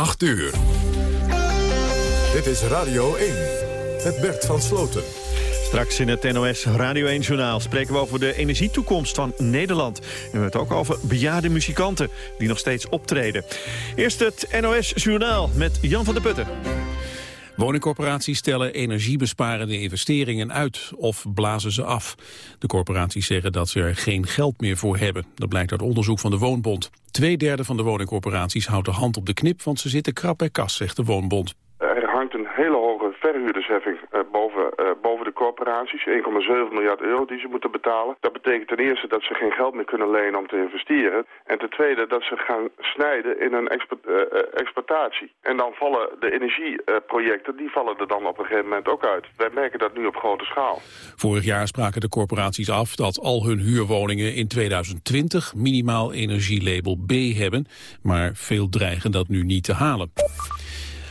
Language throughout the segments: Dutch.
8 uur. Dit is Radio 1 met Bert van Sloten. Straks in het NOS Radio 1-journaal spreken we over de energietoekomst van Nederland. En we hebben het ook over bejaarde muzikanten die nog steeds optreden. Eerst het NOS-journaal met Jan van der Putten. Woningcorporaties stellen energiebesparende investeringen uit of blazen ze af. De corporaties zeggen dat ze er geen geld meer voor hebben. Dat blijkt uit onderzoek van de Woonbond. Tweederde van de woningcorporaties houdt de hand op de knip, want ze zitten krap bij kas, zegt de Woonbond. Hele hoge verhuurdersheffing uh, boven, uh, boven de corporaties. 1,7 miljard euro die ze moeten betalen. Dat betekent ten eerste dat ze geen geld meer kunnen lenen om te investeren. En ten tweede dat ze gaan snijden in hun export, uh, exploitatie. En dan vallen de energieprojecten, die vallen er dan op een gegeven moment ook uit. Wij merken dat nu op grote schaal. Vorig jaar spraken de corporaties af dat al hun huurwoningen in 2020 minimaal energielabel B hebben. Maar veel dreigen dat nu niet te halen.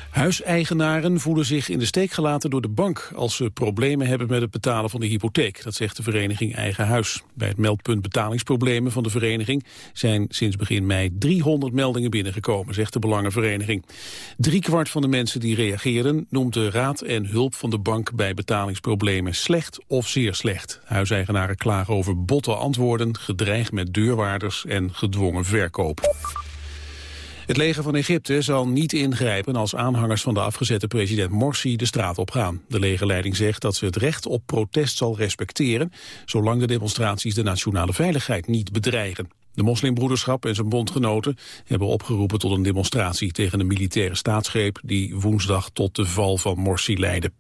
Huiseigenaren voelen zich in de steek gelaten door de bank als ze problemen hebben met het betalen van de hypotheek. Dat zegt de vereniging Eigen Huis. Bij het meldpunt betalingsproblemen van de vereniging zijn sinds begin mei 300 meldingen binnengekomen, zegt de Belangenvereniging. Driekwart van de mensen die reageren noemt de raad en hulp van de bank bij betalingsproblemen slecht of zeer slecht. Huiseigenaren klagen over botte antwoorden, gedreigd met deurwaarders en gedwongen verkoop. Het leger van Egypte zal niet ingrijpen als aanhangers van de afgezette president Morsi de straat op gaan. De legerleiding zegt dat ze het recht op protest zal respecteren, zolang de demonstraties de nationale veiligheid niet bedreigen. De moslimbroederschap en zijn bondgenoten hebben opgeroepen tot een demonstratie tegen de militaire staatsgreep die woensdag tot de val van Morsi leidde.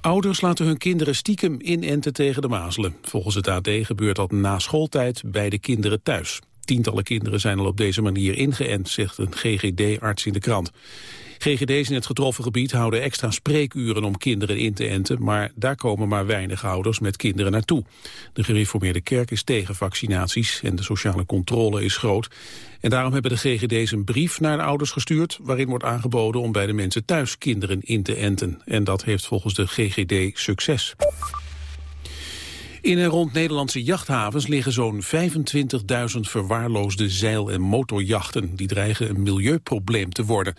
Ouders laten hun kinderen stiekem inenten tegen de mazelen. Volgens het AD gebeurt dat na schooltijd bij de kinderen thuis. Tientallen kinderen zijn al op deze manier ingeënt, zegt een GGD-arts in de krant. GGD's in het getroffen gebied houden extra spreekuren om kinderen in te enten, maar daar komen maar weinig ouders met kinderen naartoe. De gereformeerde kerk is tegen vaccinaties en de sociale controle is groot. En daarom hebben de GGD's een brief naar de ouders gestuurd waarin wordt aangeboden om bij de mensen thuis kinderen in te enten. En dat heeft volgens de GGD succes. In en rond Nederlandse jachthavens liggen zo'n 25.000 verwaarloosde zeil- en motorjachten. Die dreigen een milieuprobleem te worden.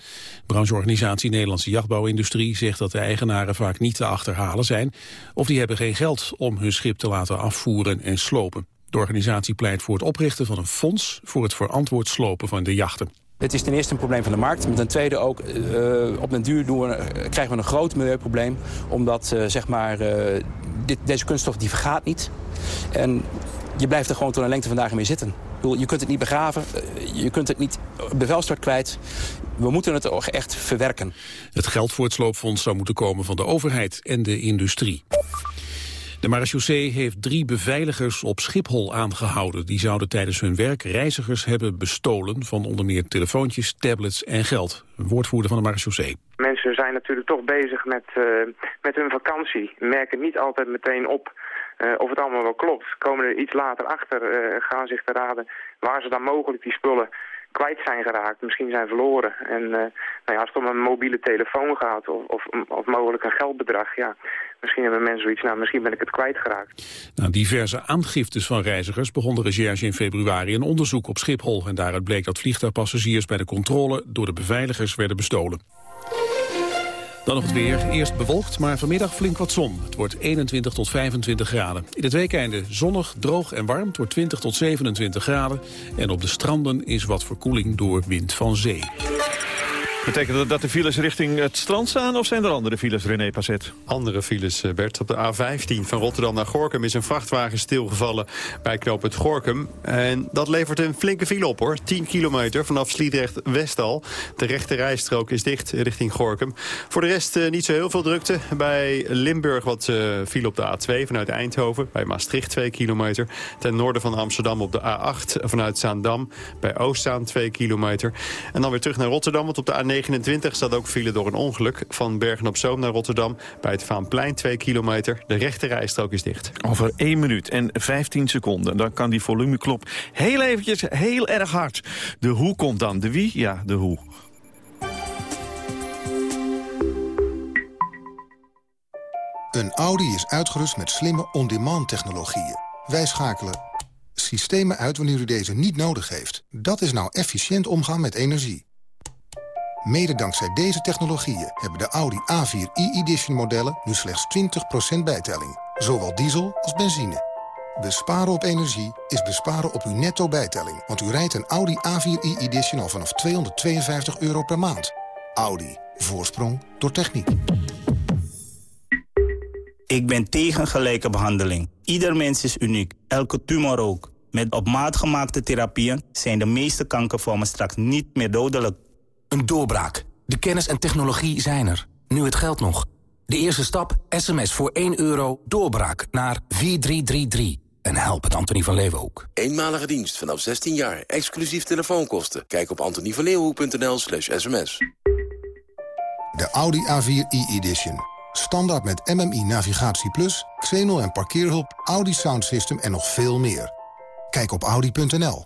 Brancheorganisatie Nederlandse Jachtbouwindustrie zegt dat de eigenaren vaak niet te achterhalen zijn. Of die hebben geen geld om hun schip te laten afvoeren en slopen. De organisatie pleit voor het oprichten van een fonds voor het verantwoord slopen van de jachten. Het is ten eerste een probleem van de markt. Maar ten tweede ook, uh, op den duur we, krijgen we een groot milieuprobleem. Omdat uh, zeg maar, dit, deze kunststof die vergaat niet. En je blijft er gewoon tot een lengte van dagen mee zitten. Je kunt het niet begraven, je kunt het niet bevelstort kwijt. We moeten het ook echt verwerken. Het geld voor het sloopfonds zou moeten komen van de overheid en de industrie. De marechaussee heeft drie beveiligers op Schiphol aangehouden. Die zouden tijdens hun werk reizigers hebben bestolen... van onder meer telefoontjes, tablets en geld. Een woordvoerder van de marechaussee. Mensen zijn natuurlijk toch bezig met, uh, met hun vakantie. Merken niet altijd meteen op uh, of het allemaal wel klopt. Komen er iets later achter, uh, gaan zich te raden waar ze dan mogelijk die spullen kwijt zijn geraakt, misschien zijn verloren. En uh, nou ja, als het om een mobiele telefoon gaat of, of, of, mogelijk een geldbedrag, ja, misschien hebben mensen zoiets, nou misschien ben ik het kwijtgeraakt. Na diverse aangiftes van reizigers begon de recherche in februari een onderzoek op Schiphol. En daaruit bleek dat vliegtuigpassagiers bij de controle door de beveiligers werden bestolen. Dan nog het weer. Eerst bewolkt, maar vanmiddag flink wat zon. Het wordt 21 tot 25 graden. In het weekende zonnig, droog en warm. Het wordt 20 tot 27 graden. En op de stranden is wat verkoeling door wind van zee. Betekent dat dat de files richting het strand staan of zijn er andere files, René Passet? Andere files, eh, Bert. Op de A15 van Rotterdam naar Gorkum is een vrachtwagen stilgevallen bij knoop het Gorkum. En dat levert een flinke file op hoor. 10 kilometer vanaf Sliedrecht-Westal. De rechte rijstrook is dicht richting Gorkum. Voor de rest uh, niet zo heel veel drukte. Bij Limburg wat uh, file op de A2 vanuit Eindhoven. Bij Maastricht 2 kilometer. Ten noorden van Amsterdam op de A8 vanuit Zaandam. Bij Oostzaan 2 kilometer. En dan weer terug naar Rotterdam, want op de A9 29 staat ook file door een ongeluk. Van Bergen-op-Zoom naar Rotterdam bij het Vaanplein 2 kilometer. De rechte rijstrook is dicht. Over 1 minuut en 15 seconden. Dan kan die volumeklop heel eventjes heel erg hard. De hoe komt dan? De wie? Ja, de hoe. Een Audi is uitgerust met slimme on-demand technologieën. Wij schakelen systemen uit wanneer u deze niet nodig heeft. Dat is nou efficiënt omgaan met energie. Mede dankzij deze technologieën hebben de Audi A4 e-edition modellen nu slechts 20% bijtelling. Zowel diesel als benzine. Besparen op energie is besparen op uw netto bijtelling. Want u rijdt een Audi A4 e-edition al vanaf 252 euro per maand. Audi. Voorsprong door techniek. Ik ben tegen gelijke behandeling. Ieder mens is uniek. Elke tumor ook. Met op maat gemaakte therapieën zijn de meeste kankervormen straks niet meer dodelijk. Een doorbraak. De kennis en technologie zijn er. Nu het geld nog. De eerste stap, sms voor 1 euro, doorbraak naar 4333. En help het Antonie van Leeuwenhoek. Eenmalige dienst vanaf 16 jaar, exclusief telefoonkosten. Kijk op antonievanleeuwenhoek.nl slash sms. De Audi A4 e-edition. Standaard met MMI Navigatie Plus, Xenol en parkeerhulp, Audi Sound System en nog veel meer. Kijk op audi.nl.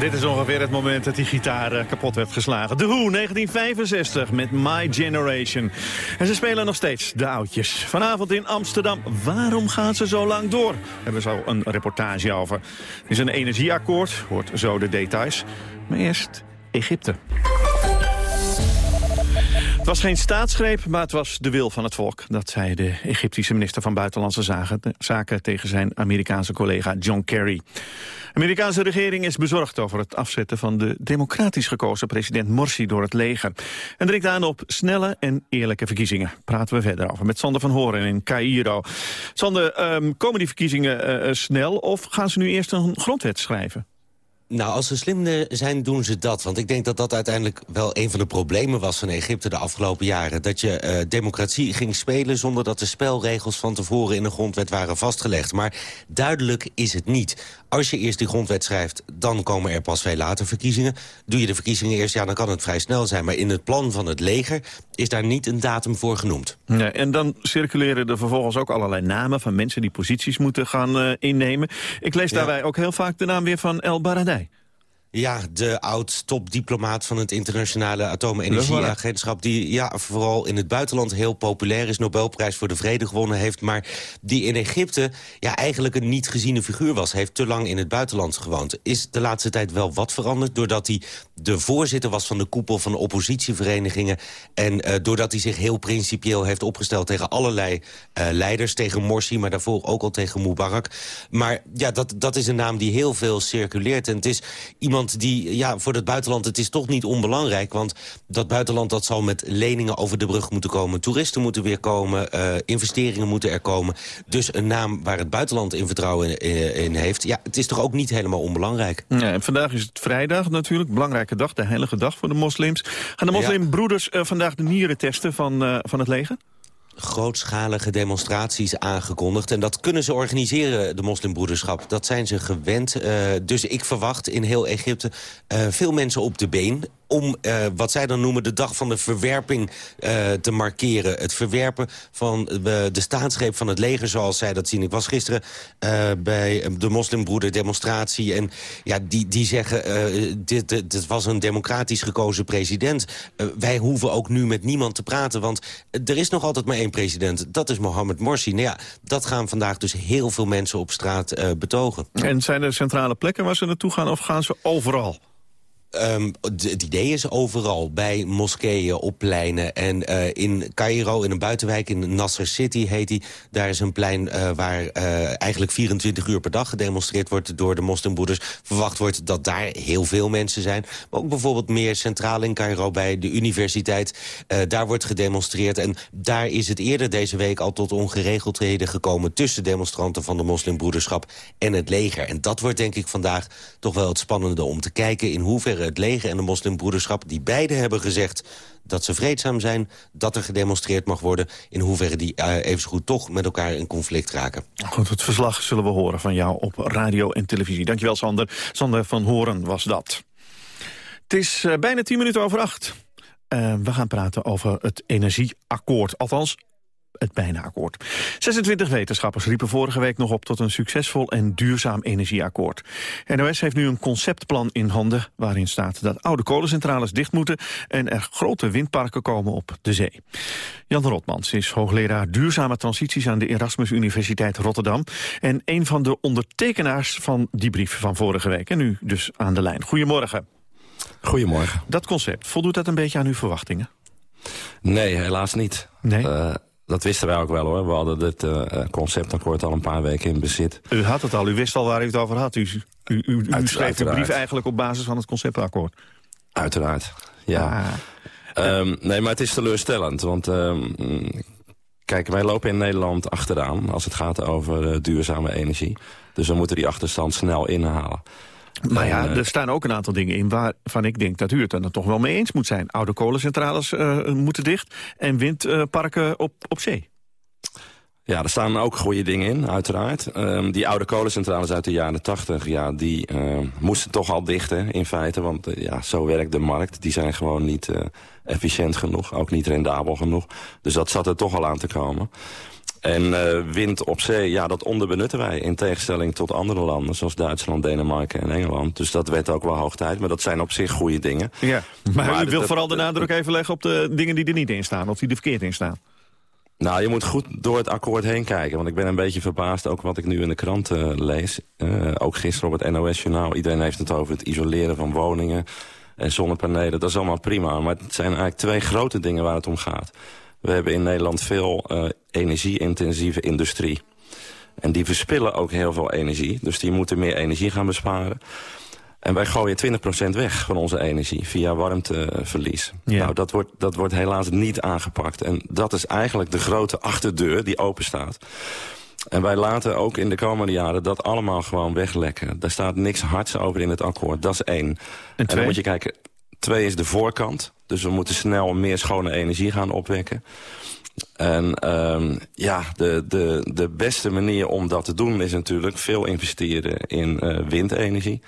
Dit is ongeveer het moment dat die gitaar eh, kapot werd geslagen. The Who, 1965, met My Generation. En ze spelen nog steeds de oudjes. Vanavond in Amsterdam. Waarom gaan ze zo lang door? Daar hebben we zo een reportage over. Het is een energieakkoord, hoort zo de details. Maar eerst Egypte. Het was geen staatsgreep, maar het was de wil van het volk. Dat zei de Egyptische minister van Buitenlandse Zaken tegen zijn Amerikaanse collega John Kerry. De Amerikaanse regering is bezorgd over het afzetten van de democratisch gekozen president Morsi door het leger. En dringt aan op snelle en eerlijke verkiezingen. Praten we verder over met Sander van Horen in Cairo. Sander, um, komen die verkiezingen uh, snel of gaan ze nu eerst een grondwet schrijven? Nou, als ze slim zijn, doen ze dat. Want ik denk dat dat uiteindelijk wel een van de problemen was van Egypte de afgelopen jaren. Dat je uh, democratie ging spelen zonder dat de spelregels van tevoren in de grondwet waren vastgelegd. Maar duidelijk is het niet. Als je eerst die grondwet schrijft, dan komen er pas veel later verkiezingen. Doe je de verkiezingen eerst, ja, dan kan het vrij snel zijn. Maar in het plan van het leger is daar niet een datum voor genoemd. Ja, en dan circuleren er vervolgens ook allerlei namen van mensen die posities moeten gaan uh, innemen. Ik lees daarbij ook heel vaak de naam weer van El Baradei. Ja, de oud-topdiplomaat van het internationale atoomenergieagentschap... die ja, vooral in het buitenland heel populair is... Nobelprijs voor de Vrede gewonnen heeft... maar die in Egypte ja, eigenlijk een niet geziene figuur was. Heeft te lang in het buitenland gewoond. Is de laatste tijd wel wat veranderd... doordat hij de voorzitter was van de koepel van oppositieverenigingen... en uh, doordat hij zich heel principieel heeft opgesteld... tegen allerlei uh, leiders, tegen Morsi... maar daarvoor ook al tegen Mubarak. Maar ja, dat, dat is een naam die heel veel circuleert. En het is iemand die, ja, voor het buitenland, het is toch niet onbelangrijk. Want dat buitenland dat zal met leningen over de brug moeten komen. Toeristen moeten weer komen, uh, investeringen moeten er komen. Dus een naam waar het buitenland in vertrouwen in, in, heeft. Ja, het is toch ook niet helemaal onbelangrijk. Ja, en vandaag is het vrijdag natuurlijk, belangrijke dag, de heilige dag voor de moslims. Gaan de moslimbroeders uh, vandaag de nieren testen van, uh, van het leger? Grootschalige demonstraties aangekondigd. En dat kunnen ze organiseren, de moslimbroederschap. Dat zijn ze gewend. Uh, dus ik verwacht in heel Egypte uh, veel mensen op de been om uh, wat zij dan noemen de dag van de verwerping uh, te markeren. Het verwerpen van uh, de staatsgreep van het leger, zoals zij dat zien. Ik was gisteren bij de moslimbroeder demonstratie... en ja, die, die zeggen, dit, dit, dit, was een democratisch gekozen president. wij hoeven ook nu met niemand te praten, want er is nog altijd maar één president. Dat is Mohammed Morsi. Nou ja, dat gaan vandaag dus heel veel mensen op straat betogen. En zijn er centrale plekken waar ze naartoe gaan of gaan ze overal? Um, het idee is overal, bij moskeeën, op pleinen. En uh, in Cairo, in een buitenwijk, in Nasser City heet die... daar is een plein uh, waar uh, eigenlijk 24 uur per dag gedemonstreerd wordt... door de moslimbroeders. Verwacht wordt dat daar heel veel mensen zijn. Maar ook bijvoorbeeld meer centraal in Cairo bij de universiteit. daar wordt gedemonstreerd. En daar is het eerder deze week al tot ongeregeldheden gekomen... tussen demonstranten van de moslimbroederschap en het leger. En dat wordt denk ik vandaag toch wel het spannende om te kijken... in hoeverre het leger en de moslimbroederschap... die beide hebben gezegd dat ze vreedzaam zijn, dat er gedemonstreerd mag worden... in hoeverre die uh, even toch met elkaar in conflict raken. Goed, het verslag zullen we horen van jou op radio en televisie. Dankjewel, Sander. Sander van Horen was dat. Het is uh, bijna tien minuten over acht. Uh, we gaan praten over het energieakkoord. Althans, het bijna akkoord. 26 wetenschappers riepen vorige week nog op tot een succesvol en duurzaam energieakkoord. NOS heeft nu een conceptplan in handen waarin staat dat oude kolencentrales dicht moeten en er grote windparken komen op de zee. Jan Rotmans is hoogleraar duurzame transities aan de Erasmus Universiteit Rotterdam en een van de ondertekenaars van die brief van vorige week. En nu dus aan de lijn. Goedemorgen. Goedemorgen. Dat concept, voldoet dat een beetje aan uw verwachtingen? Nee, helaas niet. Nee? Uh, dat wisten wij ook wel hoor. We hadden dit uh, conceptakkoord al een paar weken in bezit. U had het al, u wist al waar u het over had. U, u, u, u schreef uw brief eigenlijk op basis van het conceptakkoord. Uiteraard, ja. Ah. Um, nee, maar het is teleurstellend. Want um, kijk, wij lopen in Nederland achteraan als het gaat over uh, duurzame energie. Dus we moeten die achterstand snel inhalen. Maar ja, er staan ook een aantal dingen in waarvan ik denk dat u het er toch wel mee eens moet zijn. Oude kolencentrales uh, moeten dicht en windparken op, op zee. Ja, er staan ook goede dingen in, uiteraard. Um, die oude kolencentrales uit de jaren 80, ja, die uh, moesten toch al dichten in feite. Want uh, ja, zo werkt de markt. Die zijn gewoon niet efficiënt genoeg, ook niet rendabel genoeg. Dus dat zat er toch al aan te komen. En uh, wind op zee, ja, dat onderbenutten wij. In tegenstelling tot andere landen, zoals Duitsland, Denemarken en Engeland. Dus dat werd ook wel hoog tijd. Maar dat zijn op zich goede dingen. Ja, maar, maar u wil vooral de nadruk even leggen op de dingen die er niet in staan. Of die er verkeerd in staan. Nou, je moet goed door het akkoord heen kijken. Want ik ben een beetje verbaasd ook wat ik nu in de krant uh, lees. Uh, ook gisteren op het NOS-journaal. Iedereen heeft het over het isoleren van woningen en zonnepanelen. Dat is allemaal prima. Maar het zijn eigenlijk twee grote dingen waar het om gaat. We hebben in Nederland veel uh, energie-intensieve industrie. En die verspillen ook heel veel energie. Dus die moeten meer energie gaan besparen. En wij gooien 20% weg van onze energie via warmteverlies. Ja. Nou, dat wordt, dat wordt helaas niet aangepakt. En dat is eigenlijk de grote achterdeur die open staat. En wij laten ook in de komende jaren dat allemaal gewoon weglekken. Daar staat niks hards over in het akkoord. Dat is één. En, en dan moet je kijken, twee is de voorkant. Dus we moeten snel meer schone energie gaan opwekken. En um, ja, de, de, de beste manier om dat te doen is natuurlijk veel investeren in uh, windenergie.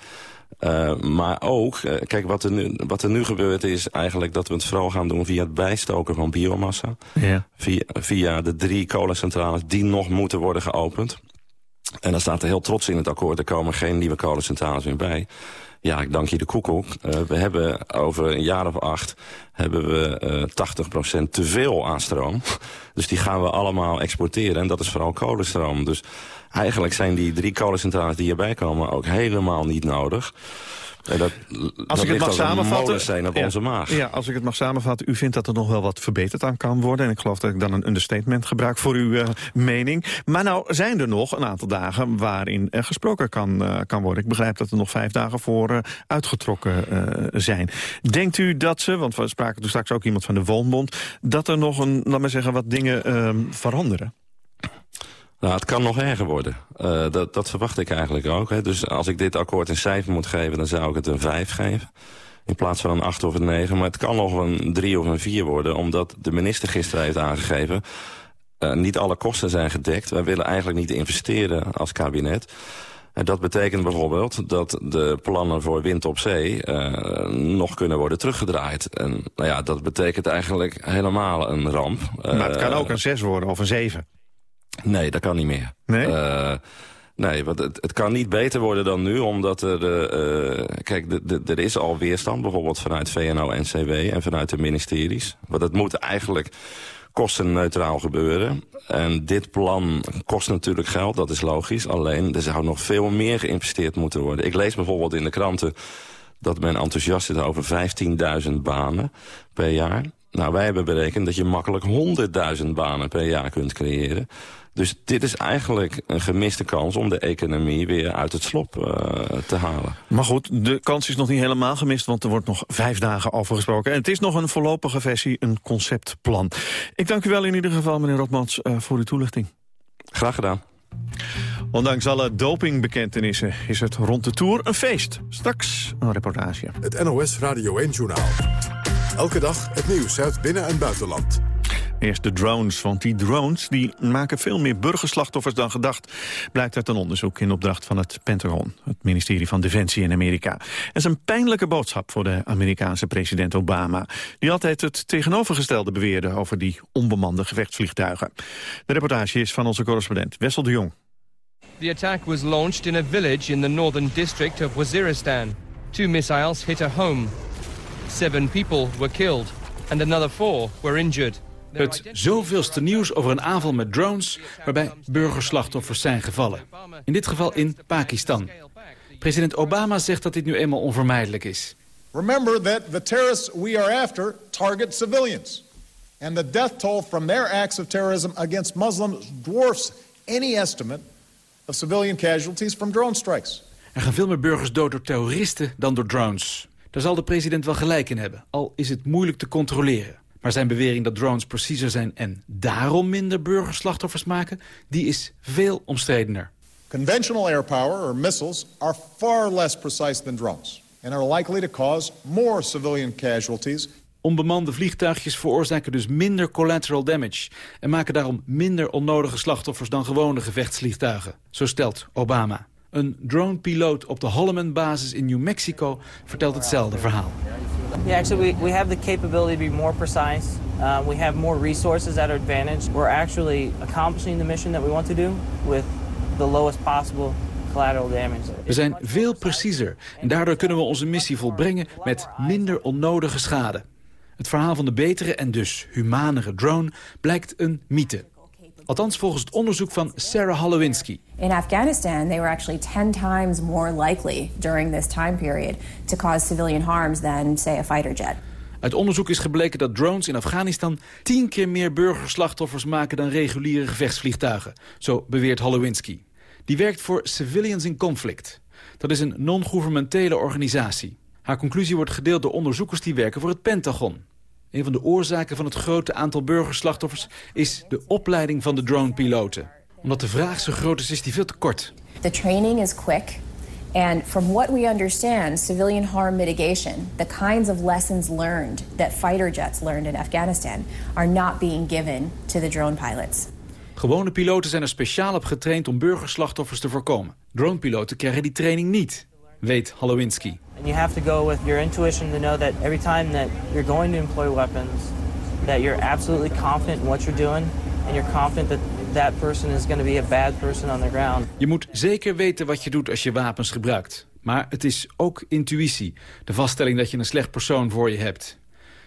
Uh, maar ook, uh, kijk, wat er, nu, wat er nu gebeurt is eigenlijk dat we het vooral gaan doen via het bijstoken van biomassa. Ja. Via, via de drie kolencentrales die nog moeten worden geopend. En dan staat er heel trots in het akkoord, er komen geen nieuwe kolencentrales meer bij. Ja, ik dank je de koekoek. Uh, we hebben over een jaar of acht hebben we uh, 80% te veel aan stroom. dus die gaan we allemaal exporteren. En dat is vooral kolenstroom. Dus eigenlijk zijn die drie kolencentrales die hierbij komen ook helemaal niet nodig. Dat, als dat ik het mag samenvatten, zijn op ja, onze maag. Ja, als ik het mag samenvatten, u vindt dat er nog wel wat verbeterd aan kan worden. En ik geloof dat ik dan een understatement gebruik voor uw uh, mening. Maar nou zijn er nog een aantal dagen waarin er gesproken kan, uh, kan worden. Ik begrijp dat er nog vijf dagen voor uh, uitgetrokken zijn. Denkt u dat ze, want we spraken toen straks ook iemand van de Woonbond... dat er nog een, laat maar zeggen, wat dingen ehm, veranderen? Nou, het kan nog erger worden. Uh, dat, dat verwacht ik eigenlijk ook. Hè. Dus als ik dit akkoord een cijfer moet geven, dan zou ik het een 5 geven. In plaats van een 8 of een 9. Maar het kan nog een 3 of een 4 worden, omdat de minister gisteren heeft aangegeven... Uh, niet alle kosten zijn gedekt. Wij willen eigenlijk niet investeren als kabinet. En dat betekent bijvoorbeeld dat de plannen voor wind op zee uh, nog kunnen worden teruggedraaid. En nou ja, dat betekent eigenlijk helemaal een ramp. Maar het kan ook een 6 worden of een 7. Nee, dat kan niet meer. Nee? Uh, nee, want het, het kan niet beter worden dan nu, omdat er... Uh, kijk, er is al weerstand, bijvoorbeeld vanuit VNO-NCW en vanuit de ministeries. Want het moet eigenlijk kostenneutraal gebeuren. En dit plan kost natuurlijk geld, dat is logisch. Alleen, er zou nog veel meer geïnvesteerd moeten worden. Ik lees bijvoorbeeld in de kranten dat men enthousiast is over 15.000 banen per jaar. Nou, wij hebben berekend dat je makkelijk 100.000 banen per jaar kunt creëren. Dus dit is eigenlijk een gemiste kans om de economie weer uit het slop uh, te halen. Maar goed, de kans is nog niet helemaal gemist, want er wordt nog vijf dagen over gesproken. En het is nog een voorlopige versie, een conceptplan. Ik dank u wel in ieder geval, meneer Rotmans, uh, voor uw toelichting. Graag gedaan. Ondanks alle dopingbekentenissen is het rond de Tour een feest. Straks een reportage. Het NOS Radio 1-journaal. Elke dag het nieuws uit binnen- en buitenland. Eerst de drones, want die drones die maken veel meer burgerslachtoffers dan gedacht. Blijkt uit een onderzoek in opdracht van het Pentagon, het ministerie van Defensie in Amerika. Het is een pijnlijke boodschap voor de Amerikaanse president Obama. Die altijd het tegenovergestelde beweerde over die onbemande gevechtsvliegtuigen. De reportage is van onze correspondent Wessel de Jong. The attack was launched in a village in the northern district of Waziristan. Two missiles hit a home. Seven people were killed and another four were injured. Het zoveelste nieuws over een aanval met drones... waarbij burgerslachtoffers zijn gevallen. In dit geval in Pakistan. President Obama zegt dat dit nu eenmaal onvermijdelijk is. Remember that the terrorists we are after target civilians. And the death toll from their acts of terrorism against Muslims dwarfs any estimate of civilian casualties from drone strikes. Er gaan veel meer burgers dood door terroristen dan door drones. Daar zal de president wel gelijk in hebben, al is het moeilijk te controleren. Maar zijn bewering dat drones preciezer zijn en daarom minder burgerslachtoffers maken... die is veel omstredener. Conventional air power, or missiles, are far less precise than drones... and are likely to cause more civilian casualties Onbemande vliegtuigjes veroorzaken dus minder collateral damage... en maken daarom minder onnodige slachtoffers dan gewone gevechtsvliegtuigen. Zo stelt Obama. Een dronepiloot op de Holloman-basis in New Mexico vertelt hetzelfde verhaal. Yeah, actually, we, we have the capability to be more precise. Uh, we have more resources at our advantage. We're actually accomplishing the mission that we want to do with the lowest possible collateral damage. We zijn veel preciezer en daardoor kunnen we onze missie volbrengen met minder onnodige schade. Het verhaal van de betere en dus humanere drone blijkt een mythe. Althans volgens het onderzoek van Sarah Holowinski. In Afghanistan, they were actually 10 times more likely during this time period to cause civilian harms than, say, a fighter jet. Uit onderzoek is gebleken dat drones in Afghanistan tien keer meer burgerslachtoffers maken dan reguliere gevechtsvliegtuigen. Zo beweert Holowinski. Die werkt voor Civilians in Conflict. Dat is een non-governementele organisatie. Haar conclusie wordt gedeeld door onderzoekers die werken voor het Pentagon. Een van de oorzaken van het grote aantal burgerslachtoffers is de opleiding van de dronepiloten. Omdat de vraag zo groot is, is die veel te kort. The training is quick. And from what we understand, civilian harm mitigation, the kinds of lessons learned that fighter jets learned in Afghanistan, are not being given to the drone pilots. Gewone piloten zijn er speciaal op getraind om burgerslachtoffers te voorkomen. Dronepiloten krijgen die training niet, weet Halowinski. And you have to go with your intuition to know that every time that you're going to employ weapons, that you're absolutely confident in what you're doing, and you're confident that that person is going to be a bad person on the ground. Je moet zeker weten wat je doet als je wapens gebruikt. Maar het is ook intuïtie, de vaststelling dat je een slecht persoon voor je hebt.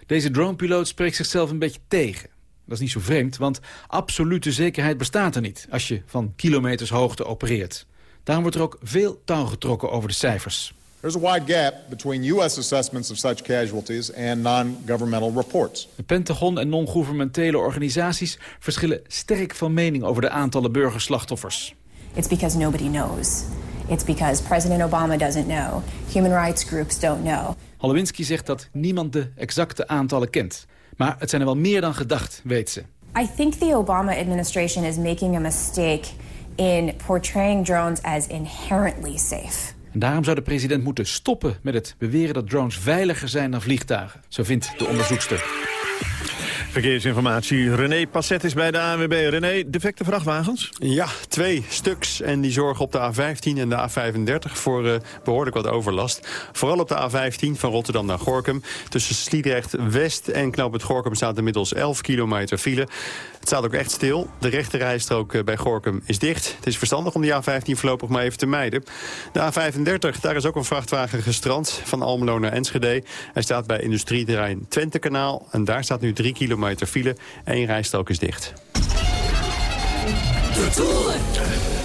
Deze dronepiloot spreekt zichzelf een beetje tegen. Dat is niet zo vreemd, want absolute zekerheid bestaat er niet... als je van kilometers hoogte opereert. Daarom wordt er ook veel touw getrokken over de cijfers. There's a wide gap between U.S. assessments of such casualties and non-governmental reports. De Pentagon en non-governementele organisaties verschillen sterk van mening over de aantallen burgerslachtoffers. It's because nobody knows. It's because President Obama doesn't know. Human rights groups don't know. Holowinski zegt dat niemand de exacte aantallen kent. Maar het zijn er wel meer dan gedacht, weet ze. I think the Obama administration is making a mistake in portraying drones as inherently safe. En daarom zou de president moeten stoppen met het beweren dat drones veiliger zijn dan vliegtuigen. Zo vindt de onderzoekster. Verkeersinformatie. René Passet is bij de ANWB. René, defecte vrachtwagens? Ja, twee stuks. En die zorgen op de A15 en de A35 voor uh, behoorlijk wat overlast. Vooral op de A15 van Rotterdam naar Gorkum. Tussen Sliedrecht West en Knoop het Gorkum staat inmiddels 11 kilometer file. Het staat ook echt stil. De rechterrijstrook eh, bij Gorkum is dicht. Het is verstandig om die A15 voorlopig maar even te mijden. De A35, daar is ook een vrachtwagen gestrand van Almelo naar Enschede. Hij staat bij industrieterrein Twentekanaal. En daar staat nu 3 kilometer file. Eén rijstrook is dicht.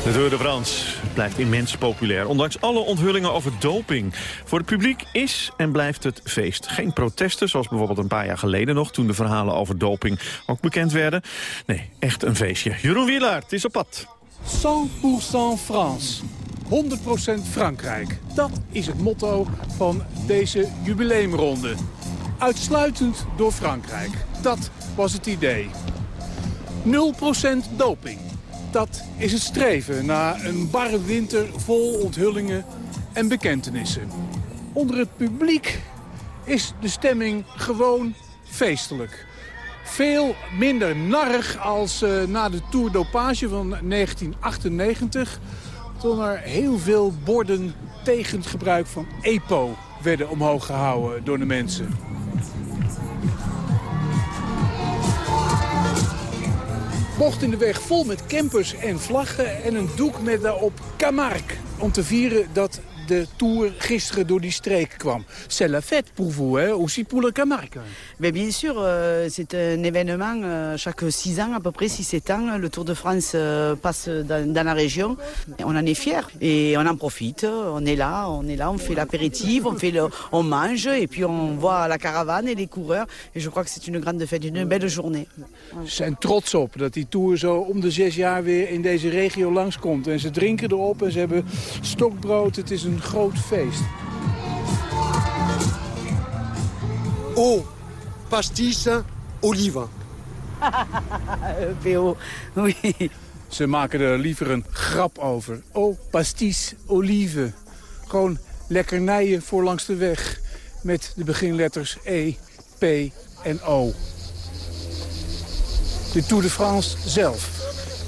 De Tour de France blijft immens populair, ondanks alle onthullingen over doping. Voor het publiek is en blijft het feest. Geen protesten, zoals bijvoorbeeld een paar jaar geleden nog... toen de verhalen over doping ook bekend werden. Nee, echt een feestje. Jeroen Wielaert is op pad. 100% France. 100% Frankrijk. Dat is het motto van deze jubileumronde. Uitsluitend door Frankrijk. Dat was het idee. 0% doping. Dat is het streven na een barre winter vol onthullingen en bekentenissen. Onder het publiek is de stemming gewoon feestelijk. veel minder narrig als uh, na de Tour Dopage van 1998... toen er heel veel borden tegen het gebruik van EPO werden omhoog gehouden door de mensen. Bocht in de weg vol met campers en vlaggen en een doek met daarop Camargue. Om te vieren dat de Tour gisteren door die streek kwam. C'est la fête pour vous, hein, aussi pour le Camargue. Mais bien sûr, euh, c'est un événement euh, chaque 6 ans, à peu près 6-7 ans. Le Tour de France euh, passe dans, dans, la région. On en est fiers et on en profite. On est là, on est là, on fait l'apéritif, on, fait le, on mange et puis on voit la caravane et les coureurs. Et je crois que c'est une grande fête, une belle journée. Ze zijn trots op dat die Tour zo om de zes jaar weer in deze regio langskomt. En ze drinken erop en ze hebben stokbrood. Het is een een groot feest. Oh, pastis, olive. Veel, oui. Ze maken er liever een grap over. Oh, pastis, olive. Gewoon lekkernijen voor langs de weg. Met de beginletters E, P en O. De Tour de France zelf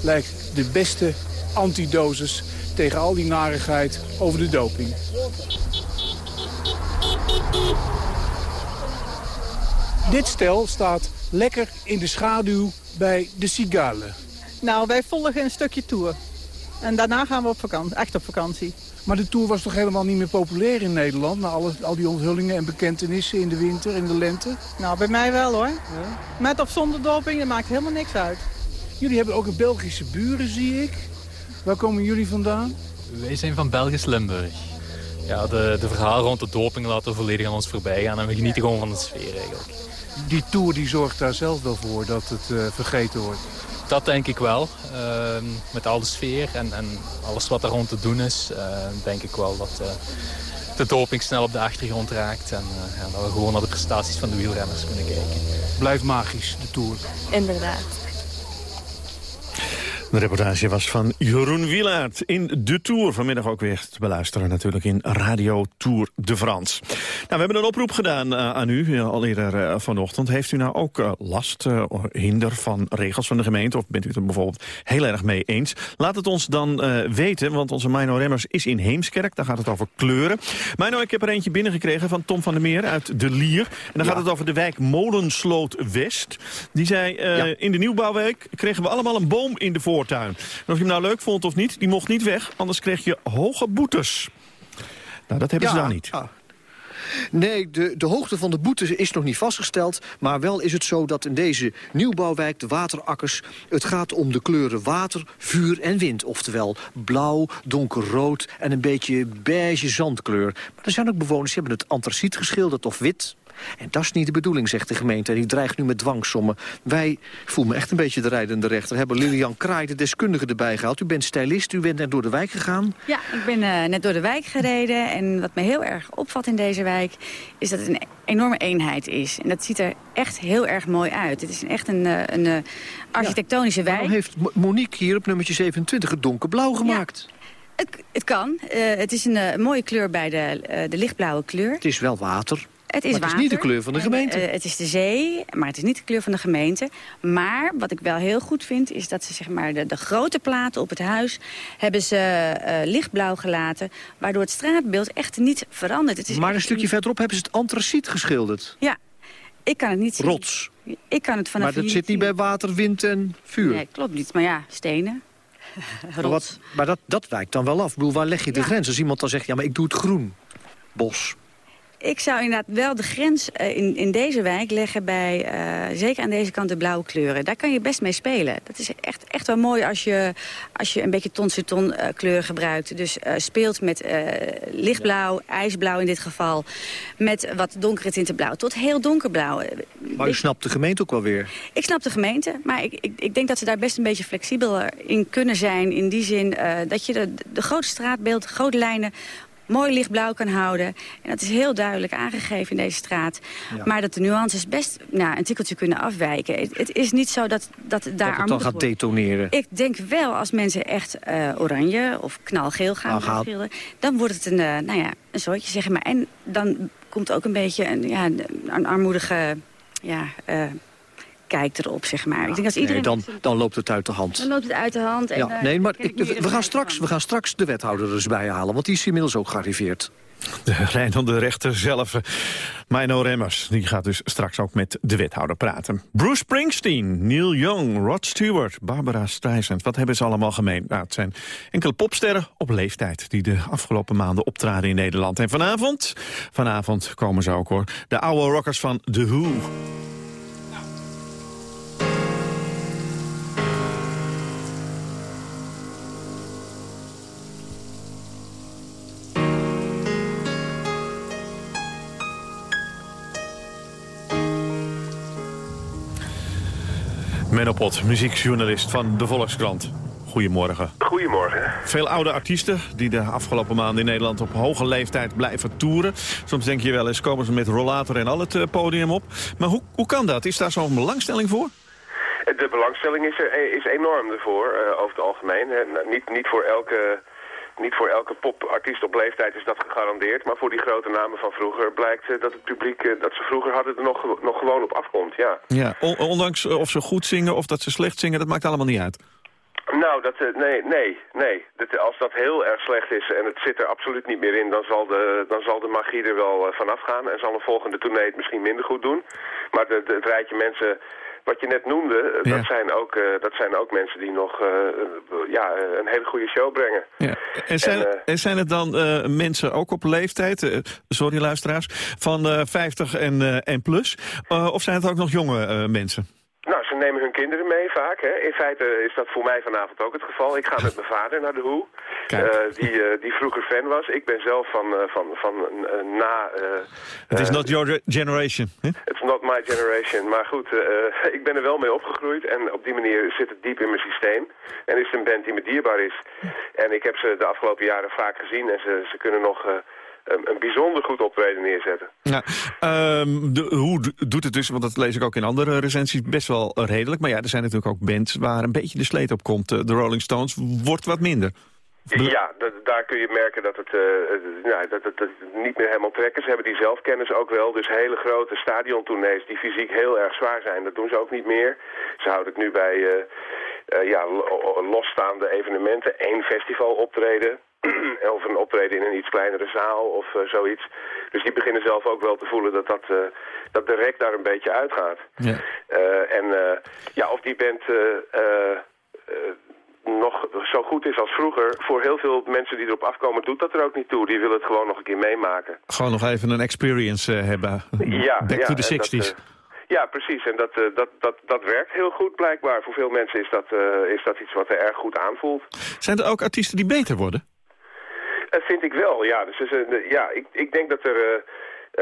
lijkt de beste antidosis tegen al die narigheid over de doping. Dit stel staat lekker in de schaduw bij de Cigale. Nou, wij volgen een stukje tour. En daarna gaan we op vakantie, echt op vakantie. Maar de Tour was toch helemaal niet meer populair in Nederland... na alle, al die onthullingen en bekentenissen in de winter, in de lente? Nou, bij mij wel hoor. Ja. Met of zonder doping, dat maakt helemaal niks uit. Jullie hebben ook een Belgische buren, zie ik. Waar komen jullie vandaan? Wij zijn van Belgisch Limburg. Ja, de, de verhalen rond de doping laten volledig aan ons voorbij gaan. En we genieten gewoon van de sfeer eigenlijk. Die Tour die zorgt daar zelf wel voor dat het uh, vergeten wordt? Dat denk ik wel. Uh, met al de sfeer en, en, alles wat er rond te doen is, uh, denk ik wel dat uh, de doping snel op de achtergrond raakt. En ja, dat we gewoon naar de prestaties van de wielrenners kunnen kijken. Blijft magisch, de Tour. Inderdaad. De reportage was van Jeroen Wielaert in de Tour. Vanmiddag ook weer te beluisteren natuurlijk in Radio Tour de France. Nou, we hebben een oproep gedaan uh, aan u uh, al eerder uh, vanochtend. Heeft u nou ook last, hinder van regels van de gemeente... of bent u het er bijvoorbeeld heel erg mee eens? Laat het ons dan weten, want onze Mino Remmers is in Heemskerk. Daar gaat het over kleuren. Mino, ik heb er eentje binnengekregen van Tom van der Meer uit De Lier. En dan ja. gaat het over de wijk Molensloot West. Die zei, ja. in de nieuwbouwwijk kregen we allemaal een boom in de voor voortuin. En of je hem nou leuk vond of niet, die mocht niet weg. Anders kreeg je hoge boetes. Nou, dat hebben ja, ze dan niet. Ah. Nee, de, de hoogte van de boete is nog niet vastgesteld. Maar wel is het zo dat in deze nieuwbouwwijk, de waterakkers... het gaat om de kleuren water, vuur en wind. Oftewel blauw, donkerrood en een beetje beige zandkleur. Maar er zijn ook bewoners die hebben het antraciet geschilderd of wit... En dat is niet de bedoeling, zegt de gemeente. En die dreigt nu met dwangsommen. Wij, voelen me echt een beetje de rijdende rechter... hebben Lilian Kraai, de deskundige, erbij gehaald. U bent stylist, u bent net door de wijk gegaan. Ja, ik ben uh, net door de wijk gereden. En wat me heel erg opvalt in deze wijk... is dat het een enorme eenheid is. En dat ziet er echt heel erg mooi uit. Het is echt een, een, een architectonische ja, wijk. Waarom heeft Monique hier op nummertje 27 het donkerblauw gemaakt? Ja. Het, het, kan. Uh, het is een uh, mooie kleur bij de, uh, de lichtblauwe kleur. Het is wel water. Het is, maar het water. is niet de kleur van de gemeente. En, uh, het is de zee, maar het is niet de kleur van de gemeente. Maar wat ik wel heel goed vind, is dat ze zeg maar, de, de grote platen op het huis... hebben ze uh, lichtblauw gelaten, waardoor het straatbeeld echt niet verandert. Het is maar een stukje verderop hebben ze het antraciet geschilderd. Ja, ik kan het niet zien. Rots. Ik kan het vanaf Maar dat zit niet bij water, wind en vuur. Nee, klopt niet. Maar ja, stenen. maar, wat, maar dat, dat wijkt dan wel af. Ik bedoel, waar leg je de ja. grens? Als iemand dan zegt, ja, maar ik doe het groen. Bos. Ik zou inderdaad wel de grens uh, in, in deze wijk leggen bij, uh, zeker aan deze kant, de blauwe kleuren. Daar kan je best mee spelen. Dat is echt, echt wel mooi als je, als je een beetje ton-ton uh, kleur gebruikt. Dus speelt met lichtblauw, ijsblauw in dit geval. Met wat donkere tinten blauw, tot heel donkerblauw. Maar u snapt de gemeente ook wel weer? Ik snap de gemeente, maar ik, ik, ik denk dat ze daar best een beetje flexibeler in kunnen zijn. In die zin dat je de, de grote straatbeeld, grote lijnen mooi lichtblauw kan houden. En dat is heel duidelijk aangegeven in deze straat. Ja. Maar dat de nuances best nou, een tikkeltje kunnen afwijken. Het, het, is niet zo dat, dat daar dat het dan gaat detoneren. Ik denk wel, als mensen echt uh, oranje of knalgeel gaan schilderen... dan wordt het een, uh, nou ja, een soortje, zeg maar. En dan komt ook een beetje een, ja, een armoedige... Ja, uh, kijkt erop, zeg maar. ik denk als iedereen... Nee, dan, dan loopt het uit de hand. Dan loopt het uit de hand. En, Ja, nee, maar ik we, gaan straks, we gaan straks de wethouder er eens bij halen, want die is inmiddels ook gearriveerd. De rijdende rechter zelf, Mino Remmers, die gaat dus straks ook met de wethouder praten. Bruce Springsteen, Neil Young, Rod Stewart, Barbara Streisand. Wat hebben ze allemaal gemeen? Nou, het zijn enkele popsterren op leeftijd... die de afgelopen maanden optraden in Nederland. En vanavond, vanavond komen ze ook hoor, de oude rockers van The Who. Menno Pot, muziekjournalist van de Volkskrant. Goedemorgen. Goedemorgen. Veel oude artiesten die de afgelopen maanden in Nederland op hoge leeftijd blijven toeren. Soms denk je wel eens, komen ze met rollator en al het eh, podium op. Maar hoe, hoe kan dat? Is daar zo'n belangstelling voor? De belangstelling is, er, is enorm ervoor, eh, over het algemeen. En, eh, niet, niet, voor elke, niet voor elke popartiest op leeftijd is dat gegarandeerd. Maar voor die grote namen van vroeger blijkt eh, dat het publiek eh, dat ze vroeger hadden er nog, nog gewoon op afkomt. Ja. Ja, on- ondanks eh, of ze goed zingen of dat ze slecht zingen, dat maakt allemaal niet uit. Nou, dat, nee, nee, nee. Dat, als dat heel erg slecht is en het zit er absoluut niet meer in, dan zal de, dan zal de magie er wel vanaf gaan. En zal een volgende tournee het misschien minder goed doen. Maar de, de- het rijtje mensen wat je net noemde, eh, Ja. dat, zijn ook, eh, dat zijn ook mensen die nog eh, ja, een hele goede show brengen. Ja. En, zijn, En, en zijn het dan mensen ook op leeftijd, sorry luisteraars, van eh 50 en, en plus? Of zijn het ook nog jonge mensen? Ze nemen hun kinderen mee vaak. Hè. In feite is dat voor mij vanavond ook het geval. Ik ga met mijn vader naar de Hoe, die, eh, die vroeger fan was. Ik ben zelf van, eh, van, van eh, na... eh, Het is eh, not your generation. It's not my generation. Maar goed, eh, ik ben er wel mee opgegroeid. En op die manier zit het diep in mijn systeem. En is het een band die me dierbaar is. En ik heb ze de afgelopen jaren vaak gezien. En ze, ze kunnen nog eh, een, een bijzonder goed optreden neerzetten. Ja, ehm, de, hoe doet het dus, want dat lees ik ook in andere recensies, best wel redelijk. Maar ja, er zijn natuurlijk ook bands waar een beetje de sleet op komt. Eh, De Rolling Stones wordt wat minder. Ja, daar kun je merken dat het, eh, nou, dat, het, dat het niet meer helemaal trekken. Ze hebben die zelfkennis ook wel. Dus hele grote stadiontournees die fysiek heel erg zwaar zijn, dat doen ze ook niet meer. Ze houden het nu bij eh, ja, lo- losstaande evenementen. één festival optreden. of een optreden in een iets kleinere zaal of eh, zoiets. Dus die beginnen zelf ook wel te voelen dat, dat, eh, dat de rek daar een beetje uitgaat. Ja. Eh, en ja, of die band nog zo goed is als vroeger... voor heel veel mensen die erop afkomen, doet dat er ook niet toe. Die willen het gewoon nog een keer meemaken. Gewoon nog even een experience hebben. Ja, Back ja, to the en dat, 60s. eh, ja, precies. En dat, dat, dat, dat werkt heel goed blijkbaar. Voor veel mensen is dat, is dat iets wat er erg goed aanvoelt. Zijn er ook artiesten die beter worden? Dat vind ik wel, ja. Dus, eh, ja, ik, ik denk dat er eh,